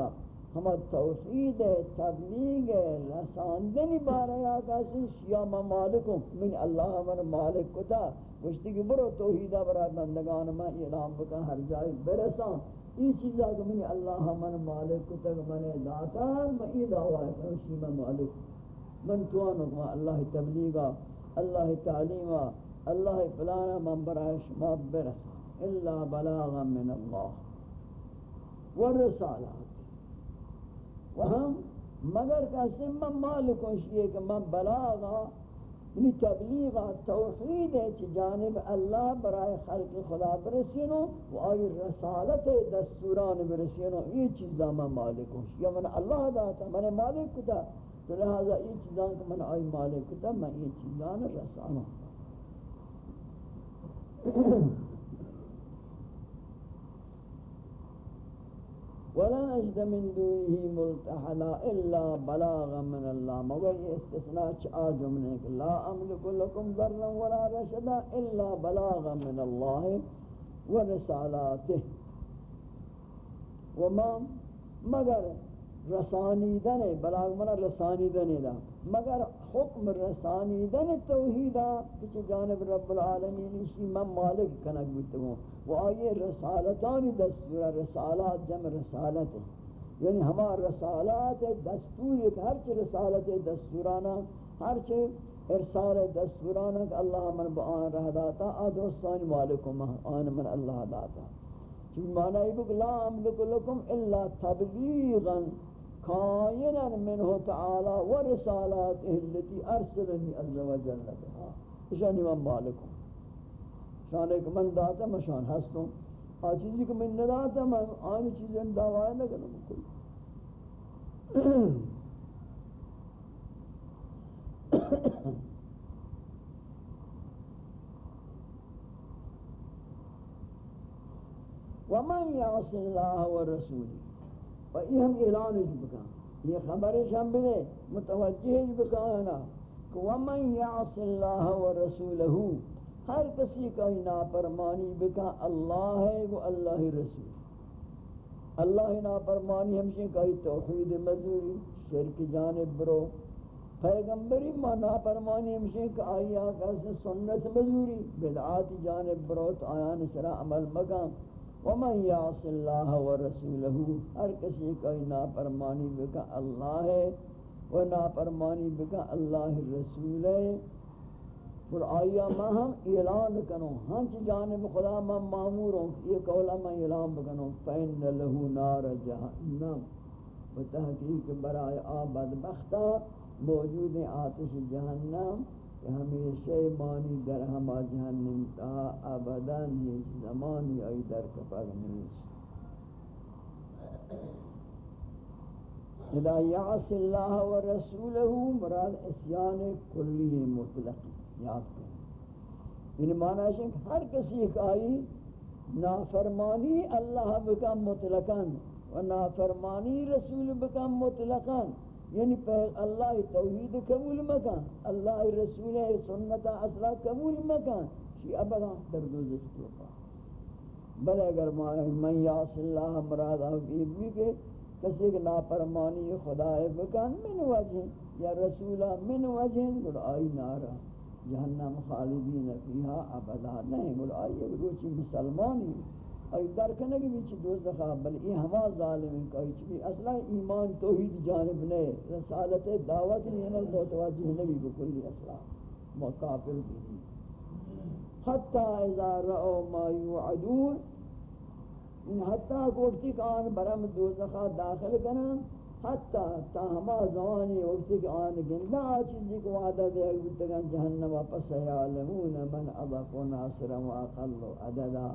ہم توحید ہے، تبلیغ ہے، رساندنی بارے آگا شیا میں مالک ہوں، من اللہ من مالک کتا۔ گوشتی کہ برو توحیدہ برای بندگان، میں اعلام بکن ہر جائے برسان۔ یہ چیز ہے کہ میں اللہ من مالک کو تک من داتا میں یہ دعویٰ ہے کہ میں مالک. من توانو کہ اللہ تبلیغا اللہ تعلیما اللہ فلانا من برای شما برسا الا بلاغا من اللہ والرسالات وہم مگر کہ من مالک ہوں کہ من بلاغا یعنی تبلیغ توحید ہے کہ جانب اللہ برائے خلق خدا برسینو و آئی رسالت دستوران برسینو یہ چیزا میں مالک ہوں۔ یا من اللہ داتا من مالک کتا۔ تو لہذا یہ چیزا کہ من آئی مالک کتا میں یہ چیزا رسانوں ولا اجد من دونه ملتحلا الا بلاغا من الله. مگر یہ استثناء چا جملے کہ لا املك لكم ضرا ولا رشدا الا بلاغا من الله ورسالاته. وما مگر رسانیدن، بلاغ من رسانیدن دا. مگر حکم رسانیدن توحیدہ کچھ جانب رب العالمین اسی من مالک کنک بیتے ہوں۔ وہ آئیے رسالتانی دستور، رسالات جمع رسالت ہے یعنی ہما رسالات دستور، ایک ہرچ رسالت دستورانا ہرچ ارسال دستورانا کہ اللہ من بآن رہ داتا آدوستانی مالکم، آن من اللہ داتا۔ چون معنی بک لا املک لکم الا تبلیغا کائنا منه تعالی و رسالاته التي ارسلنی عز و جل بها. اشانی من مالکم شان ایک من داتا میں شان ہستوں آ چیزی کو من نداتا میں آنی چیزیں دعوائے نہ کرنا مکل ومن يعص الله ورسوله و یہ ہم اعلان اج بکا یہ خبرش ہم بھی متوجہ اج بکا ہے کہ ومن يعص الله ورسوله ہر کسی کا نافرمانی بکا اللہ ہے وہ اللہ رسول. اللہ نافرمانی ہمشہ کا توحید مزوری، شرک جانب برو. پیغمبری ما نافرمانی ہمشہ کا آئی آقا سے سنت مزوری، بدعات جانب برو، تو آیان سرا عمل مقام ومن یعص اللہ ورسولہ ہر کسی کا ہی نافرمانی بکا اللہ ہے و نافرمانی بکا اللہ رسول ہے۔ پھر آیا میں ہم اعلان کنوں ہنچ جانب خدا میں معمور ہوں، یہ قولا میں اعلان بکنوں فین لہو نار جہنم و تحقیق برائے آباد بختہ موجود آتش جہنم۔ کہ ہمیشہ مانی در ہما جہنم تا ابدا نیس زمانی آئی در کپر نیس اذا یعص اللہ و رسولہ مراد اسیان کلی مطلقی یاد کریں ان معنی ہے کہ ہر کسی ایک آئی نافرمانی اللہ بکم مطلقاً و نافرمانی رسول بکم مطلقاً. یعنی اللہ توحید قبول مکان اللہ رسول سنت اصلا قبول مکان شی ابدا در دوزخ توقع بل اگر من یاس اللہ مراد آفید بھی کہ کسی کہ نافرمانی خدا بکن، من وجہ، یا رسولہ من وجہ گل آئی نارا، جہنم خالدین فیہا ابدا نہیں بول آئیے روچی مسلمانی ای درکنه که بیچی دوزخ بل این همه ظالم کئی چی، اصلا ایمان توحید جانب نے، رسالت دعوت نہیں یعنی ہے متوجہ نبی بکلی اصلا، ما کافر بھی حتی اذا رأو ما یوعدون یعنی ان حتی کوفتی کان برم دوزخ داخل کنن، حتی تا ہما زمانی وقتی کہ آن گندہ چیزی کو وعدہ دے گتگان جہنم پس یعلمون من اضف ناصرا و اقل عددا۔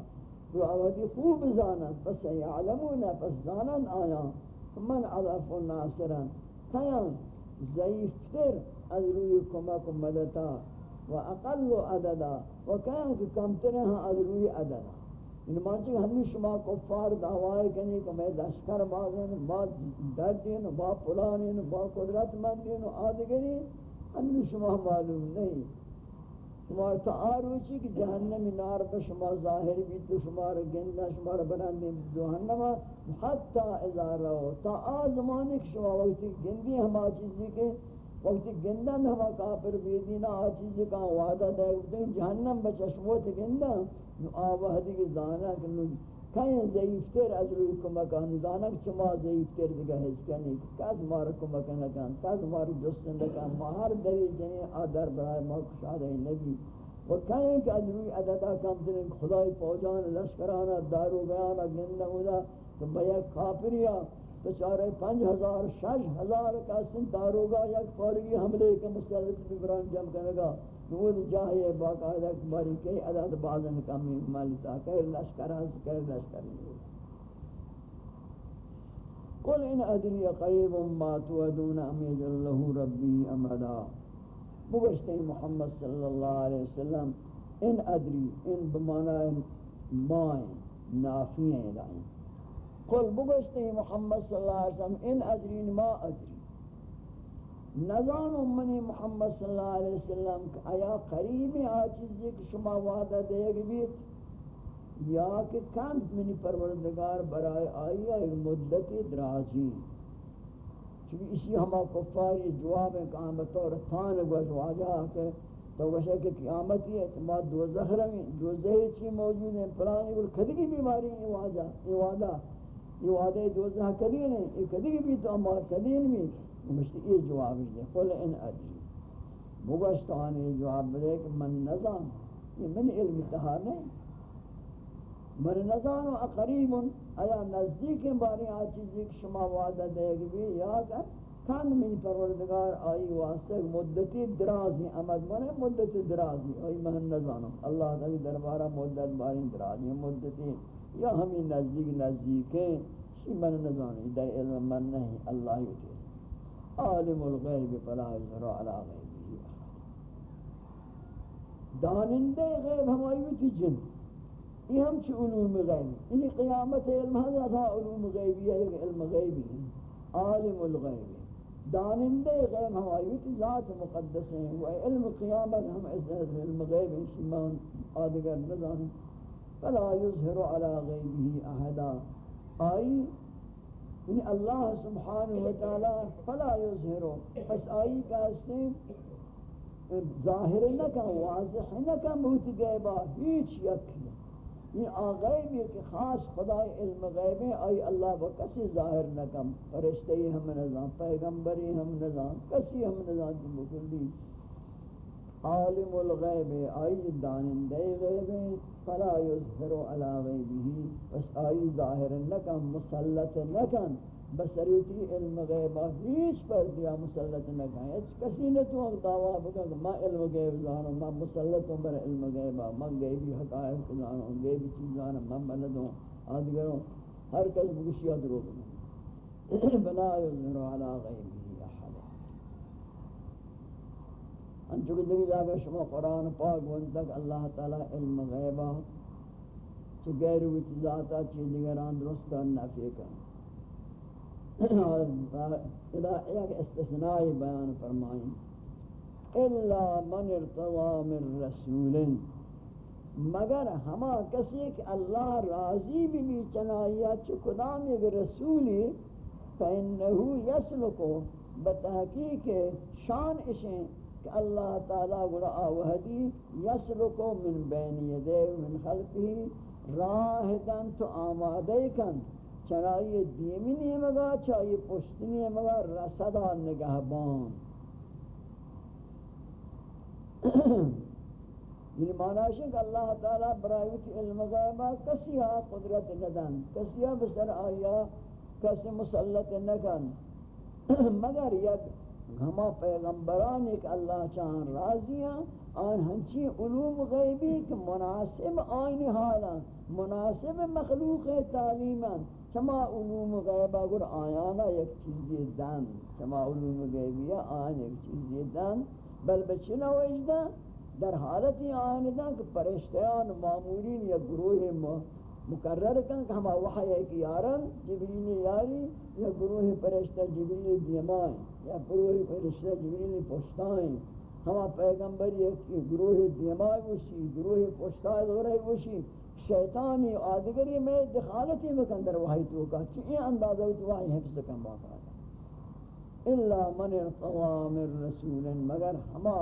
تو آوازی خوب زانت پس یعلمون، پس زانن آیا. من اضف ناصرا کیان ضعیفتر از روی کمک و مدتا و اقل و عددا. و کیان کہ کمتر ہیں از روی عددا. ان مانچہ ہمیں شما کفار دعوائے کنی کہ میں دشکر بازن با دردین با پلانین با قدرت مندین آدگری ہمیں شما معلوم نہیں شما تا آروچی کہ جہنم نار پر شما ظاہر بھی تو شما را گندہ شما را بناندے جہنم حتی اذا رہو تا آزمانے کہ شما وقتی گندی ہما چیزی کے وقتی گندہ ہما کافر بیدینا آ چیزی کا وعدہ دے جہنم بچشموت گندہ نو آوہ دیگه دانا که نو کہیں ضعیف تر از روی کمکان دانا که چما ضعیفتر دیگه حس کنی کس مار کمکان کن کس مار جستن کن ما هر دری جنی آدر برای ما کشاده نبی. و کہیں کہ از روی عددہ کم ترین خدای پوجان لشکرانا دارو گیانا گندہ ہودا تو بیا کافریا تو چارے پنج ہزار، شش ہزار کا سن داروگا یک فارغی حملے کے مسلط ببران جم کرنگا نود جاہی باقاعدہ باری کئی عدد بعضن کمی مالتا کئی لشکر ہز کئی لشکر۔ قل ان ادری قریب ما تودون امید اللہ ربی امدا۔ بگشتے محمد صلی اللہ علیہ وسلم ان ادری، ان بمانا مائن نافییں دائیں قل بگشتے محمد صلی اللہ علیہ وسلم ان ادری ما ادری نظان امنی محمد صلی اللہ علیہ وسلم کہ آیا قریب آ چیزی کہ شما وعدہ دے گی بیت؟ یا کہ کند منی پروردگار برائے آئی ہے مدت درازی. چونکہ اسی ہما کفاری جواب ہے کہ آمد طور تھان گوش واجہ کہ تو وشہ کہ قیامتی ہے، تو ماں دو زہرمی دو زہر چی موجود ہیں پلانی بل کدگی بیماری ہیں یہ واجہ، یہ وعدہ یہ وعدہ دو زہر کدین ہیں یہ کدگی بھی تو ہمارا کدین بھی۔ مشتی یہ جواب دے، قل ان ادری۔ بگشت آنے جواب دے کہ من نظام، یہ من علم تہا نہیں۔ من نظام و اقریب آیا نزدیک باری آ چیزی کہ شما وعدہ دے گی بھی یا کر کان من پروردگار آئی واسطے مدتی درازی امد من مدت درازی۔ آئی من نظام، اللہ تعالی دربارہ مدت باری درازی، مدتی یا ہمیں نزدیک نزدیک ہیں شی من نظام در علم من نہیں اللہ یوتی عالم الغیب فلا یظہر علی غیبه. دانندے غیب ہمائی ہوتی جن. یہ ہم چی علوم غیب یعنی قیامت علم حضرت علوم غیبی ہے علم غیبی. عالم الغیب دانندے غیب ہماری کی ذات مقدس ہیں وہ علم قیامت ہم اس علم غیب. ہیں شمان آدگر نظام فلا یظہر علی غیبه احدا آئی یعنی اللہ سبحانہ وتعالی فلا یظہر پس آئی کا اسے ظاہر نہ کا واضح نہ کا موت غیبہ ہیچ یکی یعنی یہ آغیب ہے کہ خاص خدا علم غیب ہے، آئی اللہ با کسی ظاہر نکم فرشتی ہم نظام پیغمبری ہم نظام کسی ہم نظام کی مکلی عالم الغیب آئی دانندے غیب فلا یظہر علی غیبی بس آئی ظاہر نکم مسلط نکم بسریتی علم غیبہ ہیچ پر دیا مسلط نہ کہیں اس کسی نے تو دعویٰ بکا کہ میں علم غیب زانوں، میں مسلط ہوں، بر علم غیبہ میں غیبی حقائق زانوں، غیبی چیز زانوں، میں بلد ہوں آدھگروں ہر کس بکشی ادرو بنا بلا یظہر علی غیبی احد انچو کہ دیکھ جاگا شما قرآن پاک ونتک اللہ تعالی علم غیبہ چھ غیر وچ ذاتا چھ دیگران درستا نفی کرنا ایک استثنائی بیان فرمائیں۔ الا من ارتضى من رسول، مگر ہما کسی کہ اللہ راضی بھی بھی چنائیا چکدام ایک رسولی فإنہو یسلکو، بتحقیق شان اشیں کہ اللہ تعالیٰ گڑا آوہدی یسلکو من بین یدے من خلقی راہ دن تو آمادے کن چرائی دیمی نیمگا چاہی پشتی نیمگا رسدا نگہبان یہ معنی ہے کہ اللہ تعالیٰ برایوت علم غیبہ کسی ہا قدرت ندن کسی ہا بسر آیا کسی مسلط نکن مگر یک ہما پیغمبران ایک اللہ چاہن راضی ہیں، آن ہنچی علوم غیبی کہ مناسب آئین حالا مناسب مخلوق تعلیماً چما علوم غیبہ گر آیانا یک چیزی دن چما علوم غیبی آیان یک چیزی دن، بل بچنا وجدن در حالتی آیان دن کہ پرشتیان معمولین یا گروہ مقرر کن کہ ہما وحی ایک یارن، جبریل یاری، یا گروہ پرشتہ جبریل دیمائیں یا گروہ پرشتہ جبریل پشتائیں ہما پیغمبر یک گروہ دیمائیں وشی گروہ پشتائیں دورے وشی شیطانی آدگری میں دخالتی مکندر وحی تو کا، چی اندازہ تو وحی حفظ کن باقا الا من ارتضى من رسول، مگر ہما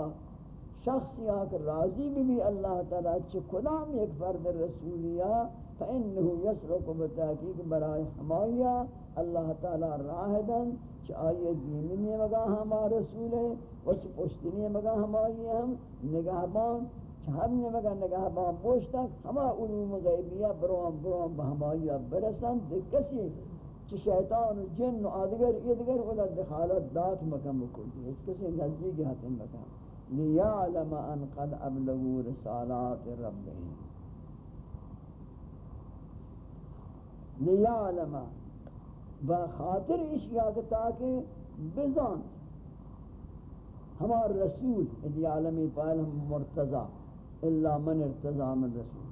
شخص یا کہ راضی بھی بھی اللہ تعالی چ کدام ایک فرد رسولیا فانه يسرق بتحقیق برائے ہمایا اللہ تعالی راہدن چ آئے دیمنی مگا ہما رسول ہے وچ پشتنی مگا ہمائی ہم نگہبان ہر نے مگا نگاہ با ہما علوم غیبیہ بروان بروان بہمائی برسن کسی چی شیطان و جن و آدگر ادگر اولا دخالت دات مکم بکلی اس کسی نزدیک حتم مکم۔ لیعلم ان قد ابلغو رسالات ربهم لیعلم بخاطر اشیاء تاکہ بزان ہمار رسول ادی عالمی پائل ہم مرتضی، الا من ارتضى من رسول۔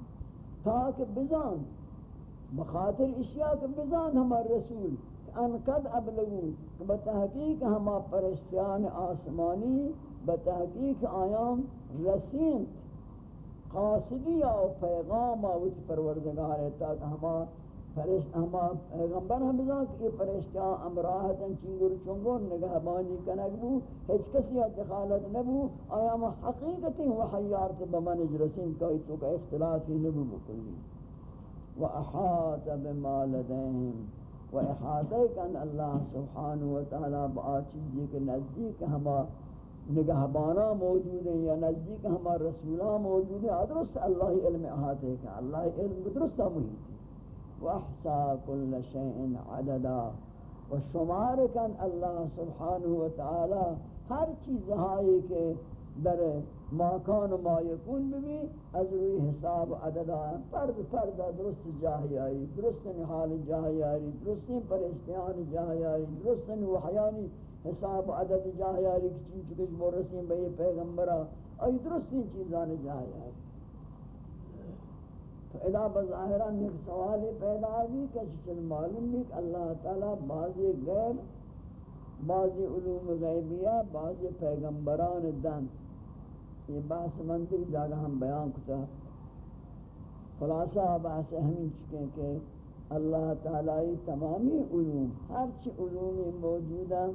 تاکہ بزان، بخاطر اشیاء کہ بزان ہمار رسول ان قد ابلغو بتحقیق ہما پرشتیان آسمانی، بتحقیق آیام رسین قاصدی او پیغام آوچ پروردگار ہے تاکہ ہما فرشت ہما پیغمبر ہم بزان کہ یہ فرشتیاں امراہتاں چنگر چنگون، نگہبانی کنک بو، ہیچ کسی اتخالت نبو، آیا ما حقیقتی وحیارت بمنج رسین کوئی تو کا اختلافی نبو بکلی وَأَحَاطَ بِمَا لَدَيْهِمْ وَإِحَاطَ کن اللہ سبحانہ وتعالی با چیزی کے نزدیک ہما نگہبانا موجود ہیں، یا نزدیک ہما رسولہ موجود ہیں۔ ادرست اللہ علم احاطے کا اللہ علم درستہ محیط واحصا كل شيء عددا و شمار کن اللہ سبحانہ و تعالی ہر چیز ہائی کے در ماکان و ما یکون بھی از روی حساب عدد عددا فرد فرد درست جاہی آئی درست حال جاہی آئی درست پرشتیان جاہی آئی درست وحیانی حساب عدد جاہی آئی کچھ چکش مورسیم بے پیغمبرہ آئی درست چیزان جاہی آئی تو ادا بظاہران ایک سوال پیدا بھی کہ چل معلوم بھی کہ اللہ تعالی بعض غیر بعضی علوم غیبیہ بعضی پیغمبران دن۔ یہ بحث منطق جاگہ ہم بیان کتا خلاصہ بحث ہمیں چکے کہ اللہ تعالی تمامی علوم، ہر چی علومی موجودہ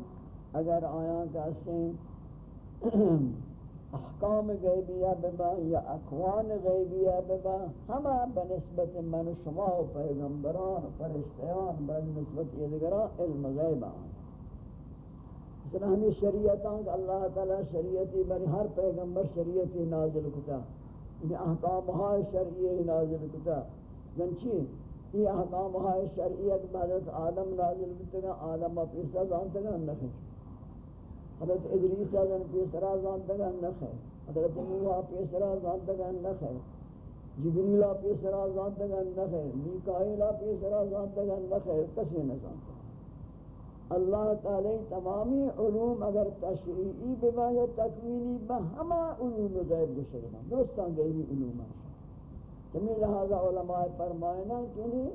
اگر آیاں کا سیں احکام غیبیہ ببا یا اقوان غیبیہ ببا ہمہ بنسبت من شما و پیغمبران و فرشتیان بنسبت ادگران علم غیبان مثلا ہمیں شریعتاں کہ اللہ تعالی شریعتی بنی ہر پیغمبر شریعتی نازل کتا یعنی احکام ہائے شریعی نازل کتا. یعنی جنچی یہ احکام ہائے شریعت بعد آدم نازل کتا آدم اپیسا زانتا گا نخش. حضرت ادریس آدم پیسرا زانتا گا نخش حضرت نوح پیسرا زانتا گا نخش جبریل پیسرا زانتا گا نخش میکائیل پیسرا زانتا گا نخش کسی نزانتا اللہ تعالی تمامی علوم اگر تشریعی بما یا تکوینی با ہما علوم غیب گشرنا درستان غیبی علوم ہے جمعی لہذا علماء فرمائنا کہ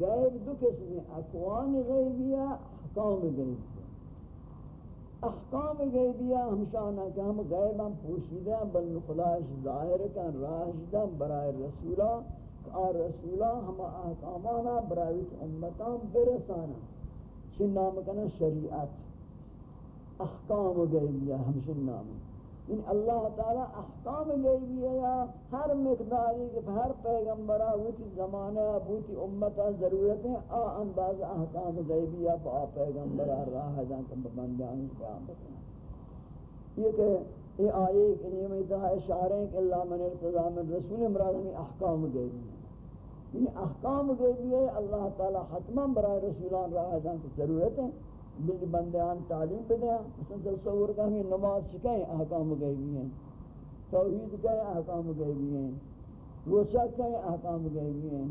غیب دو قسم اقوان غیبیہ احکام غیبیہ احکام غیبیہ ہمشانہ کہ ہم غیب ہم پوشیدہ بل خداش ظاہر کن راجدہ برائے رسولہ اور رسولہ ہم احکامانہ برائے امتان برسانہ چن نام کنا شریعت۔ احکام غیبیہ ہمشن نام۔ ان اللہ تعالی احکام غیبیہ یا ہر مقداری کہ ہر پیغمبرہ ہوتی زمانہ بوتی امتہ ضرورت ہے، آ انداز احکام غیبیہ پا پیغمبرہ راہ جان کم بندیان بیان بکنا یہ کہ یہ آئے کریمہ اتحا اشارہ ہیں کہ اللہ من ارتضا من رسول، مراد ہمیں احکام غیبیہ یعنی احکام غیبی ہے، اللہ تعالی حتما برای رسولان راہ دان کی ضرورت ہے۔ بل بندیان تعلیم بدیں مثلا تصور کا ہمیں نماز شکائیں، احکام غیبی ہیں۔ توحید کہیں، احکام غیبی ہیں۔ روشہ کہیں، احکام غیبی ہیں۔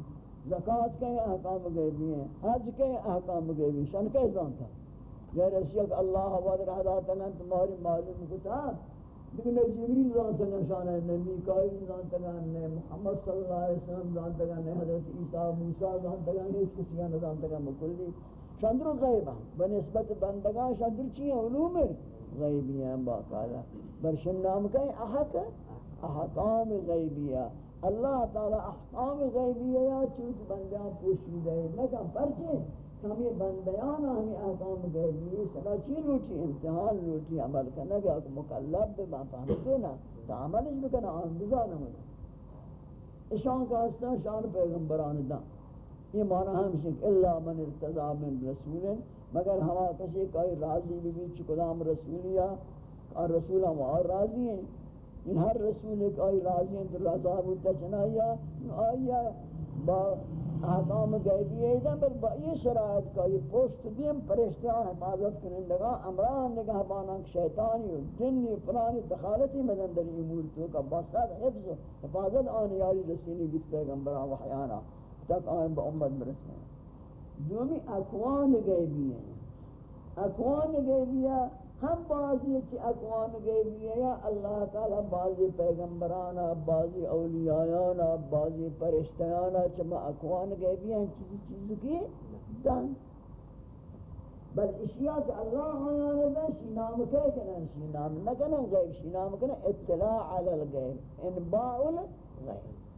زکاة کہیں، احکام غیبی ہیں۔ حج کہیں، احکام غیبی ہیں۔ شان کہیں زانتا غیر اسیق اللہ حواد رہ داتا ہے تمہاری معلوم کتا لیکن جبریل زانتا گا ہے نبی کائی زانتا نے محمد صلی اللہ علیہ وسلم زانتا گا نے حضرت عیسیٰ موسیٰ زانتا گا نے اس کسی آنے زانتا گا مکلی شندر غیبہ بنسبت بندگاہ شندر چیئے علوم. غیبی ہیں باقاعدہ برشن نام کہیں احق؟ احکام غیبیہ اللہ تعالی احکام غیبیہ یا چوت بندیاں پوشیدہ ہے لیکن پرچے ہمیں بندیان ہمیں احکام غیبی سنا چی لوٹی؟ امتحان لوٹی. عمل کرنا کہ اگر مکلب بے فهمتے نا تو عملش بکنا آن بزانم اشان کا ہستا شان پیغمبران دا یہ معنی ہمشہ کہ اللہ من ارتضا من رسول مگر ہوا کسی کوئی راضی بھی بھی چکلام رسولیا اور رسول ہم اور راضی ہیں۔ ان ہر رسول ایک آئی راضی ہیں، تو رضا بودتا چنائیا آئیا با احکام غیبی ہے۔ بل با یہ شرائط کا یہ پوشت دیم پرشتیاں حفاظت کرندگا امران نگاہ بانک شیطانی و جنی فلانی دخالتی مدن در امور تو کا بسد حفظ و حفاظت آن یاری رسینی بیت پیغمبران و حیانا۔ تک آن با امت برسیں دومی اقوان غیبی ہیں اقوان غیبی ہے ہم بعضی چی اقوام غیبی ہے یا اللہ تعالی بعضی پیغمبرانا بعضی اولیاءانا بعضی پرشتیانا چما اقوام غیبی ہیں چیزی چیزو کی دن. بل اشیاء کہ اللہ آیانا دا شی نام کہے کنن شی نام نکنن غیب شی نام کنن اطلاع علی الغیب. انباء الغیب.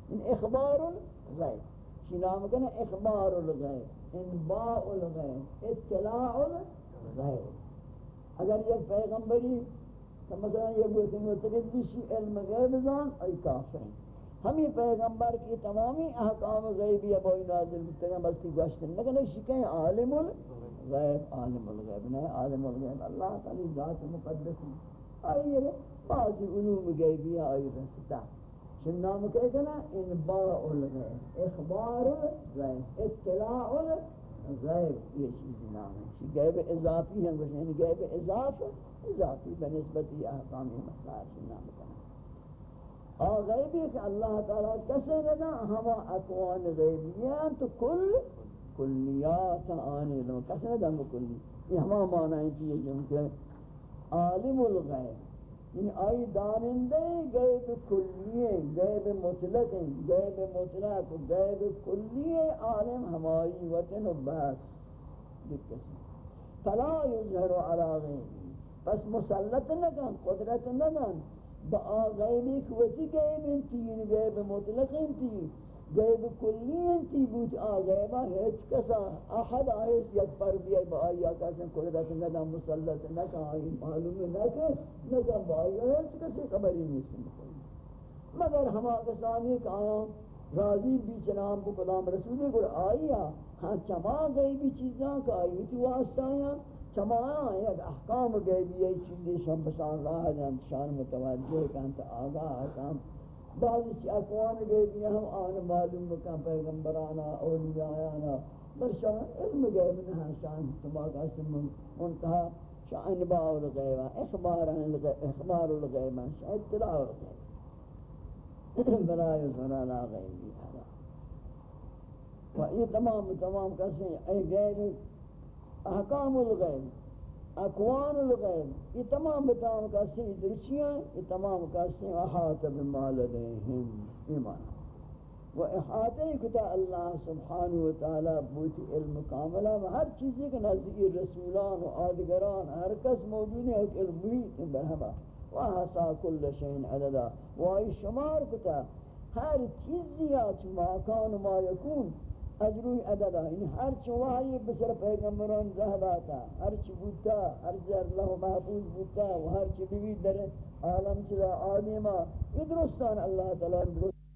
ان أخبار الغیب. شی نام کنن اخبار الغیب، انباء الغیب، اطلاع الغیب۔ اگر یک پیغمبری تو مثلا یہ بولتے ہیں کہ علم غیب زان، ای کافر ہیں۔ ہم یہ پیغمبر کی تمامی احکام غیبی ابوی نازل ہوتے ہیں، بلکہ گوشت لیکن شکیں عالم الغیب عالم الغیب نہیں، عالم الغیب اللہ تعالی ذات مقدس آئیے، بعض علوم غیبی آئی رستا شن نام کہے گا نا، انباء الغیب، اخبار الغیب اطلاع الغیب غیب یہ چیز نام ہے۔ غیب اضافی ہیں گوشن یعنی غیب اضاف، اضافی بنسبتی احکام مسائل سے نام کرنا اور غیب ہے کہ اللہ تعالیٰ کسے گدا ہما اقوان غیبیاں تو کل کلیات آنے لوں کسے گدا ہم کلی یہ ہما معنی ہے، جو کہ عالم الغیب۔ یعنی آئی دانندے غیب کلیے غیب مطلق ہیں غیب مطلق، غیب کلیے عالم ہماری وطن و بحث بس فلا یظهر علی غیبی. پس مسلط نکن، قدرت نکن. با غیبی، کوتی غیب انتی یعنی غیب مطلق انتی. غیب کلی انتی بود آغیبا ہیچ کسا احد آئیس یک پر بیائی با آیا کسی قدرت نکن مسلط نکن آئی، معلوم نکن نکن با آیا ہیچ کسی خبری نیست مگر ہما کسانی کہ آیا راضی بھی چنام کو کلام رسولی گر آئیا ہاں چما غیبی چیزاں کا آئی تو واسطہ آیا، چما آیا احکام غیبی یہ چیزیں شم راہ جان، شان متوجہ کانت آگاہ احکام بعض چی اقوام غیبی ہم آن معلوم بکن پیغمبرانا اولیاءانا بر شان علم غیب نہ شان تماغا سے منتہا شان باور غیبا اخبار اخبار الغیبا شان اطلاع الغیبا برای سرانا غیبی حدا و یہ تمام تمام کسی اے غیر احکام الغیب اقوان الغیب یہ تمام تمام کسی درچیاں یہ تمام کسی احاط بمالدہم ایمان و احاطے کتا اللہ سبحانہ وتعالی بوتی علم کاملہ و ہر چیزی کے نزدیکی رسولان و آدگران، ہر کس موجود ہے ایک علم بھی برہمہ وحسا كل شيء عددا. وای شمار کتا. ہر چیزی اچ ما کان ما یکون اجروی عددا این یعنی ہر چواہی بسر پیغمبران زہداتا ہر چی بودتا ہر چی لہو محفوظ بودتا و ہر چی بیوی در عالم چلا آدیما ادرستان اللہ تعالی درست